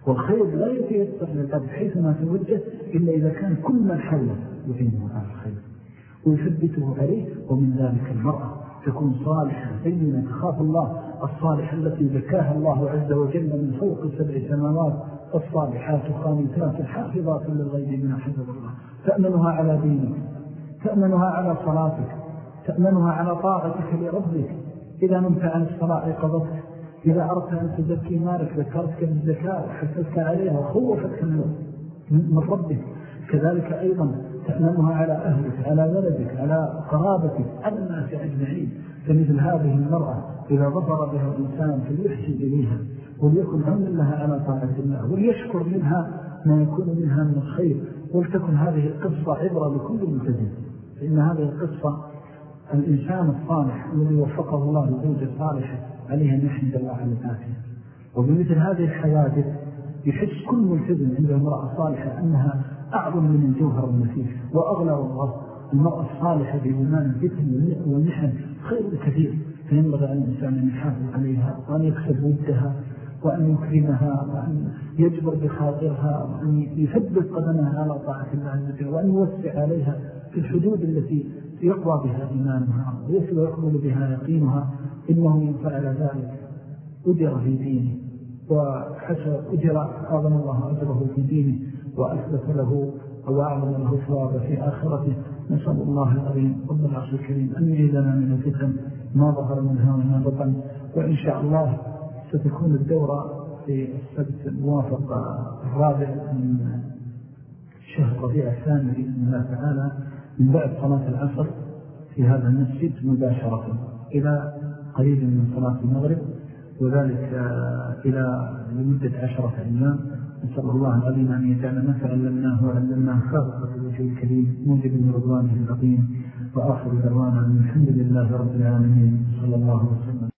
Speaker 1: والخير لا يتيسر للقلب حيث ما توجه إلا إذا كان كل من حوله يعينه على الخير ويثبته عليه ومن ذلك المرأة. تكون صالحة بينة تخاف الله الصالحة التي ذكاها الله عز وجل من فوق سبع سماوات الصالحات خامسات حافظات للغيب من حفظ الله. تأمنها على دينك تأمنها على صلاتك تأمنها على طاعتك لربك. إذا نمت عن الصلاة قضتك إذا أردت أن تزكي مالك ذكرتك بالزكاة وحفظت عليها وخوفتك من ربك. كذلك أيضا تأمنها على أهلك على ولدك على قرابتك الناس أجمعين. فمثل هذه المرأة إذا ظفر بها الإنسان فليحسن إليها وليكن عمل لها على طاعة الله وليشكر منها ما يكون منها من الخير. ولتكن هذه القصة عبرة لكل ملتزم فإن هذه القصة الإنسان الصالح الذي وفقه الله لزوجة صالحة عليه أن يحمد الله على ذاته وبمثل هذه الحوادث يحس كل ملتزم عنده امرأة صالحة أنها أعظم من الجوهر النفيس وأغلى الله المرأة الصالحة بإيمان الفتن والنحن خير كثير. فينبغي على الإنسان أن يحافظ عليها وأن يكسب ودها وأن يكرمها وأن يجبر بخاطرها وأن يثبت قدمها على طاعة الله عز وجل وأن يوسع عليها في الحدود التي يقضى بها إيمانها ويقبل بها يقينها. إنه من فعل ذلك أجر في دينه وحسب أجر أعظم الله أجره في دينه. وأثبت له وأعظم له ثواب في آخرته. نسأل الله العظيم رب العرش الكريم أن يعيدنا من الفتن ما ظهر منها وما بطن. وإن شاء الله ستكون الدورة في السبت الموافق الرابع من شهر ربيع الثاني بإذن الله تعالى من بعد صلاة العصر في هذا المسجد مباشرة إلى قريب من صلاة المغرب وذلك إلى لمدة عشرة أيام. نسأل الله العظيم أن يجعل ما تعلمناه وعلمناه خاصة الوجه الكريم موجب رضوانه العظيم وآخر دعوانا الحمد لله رب العالمين. صلى الله وسلم.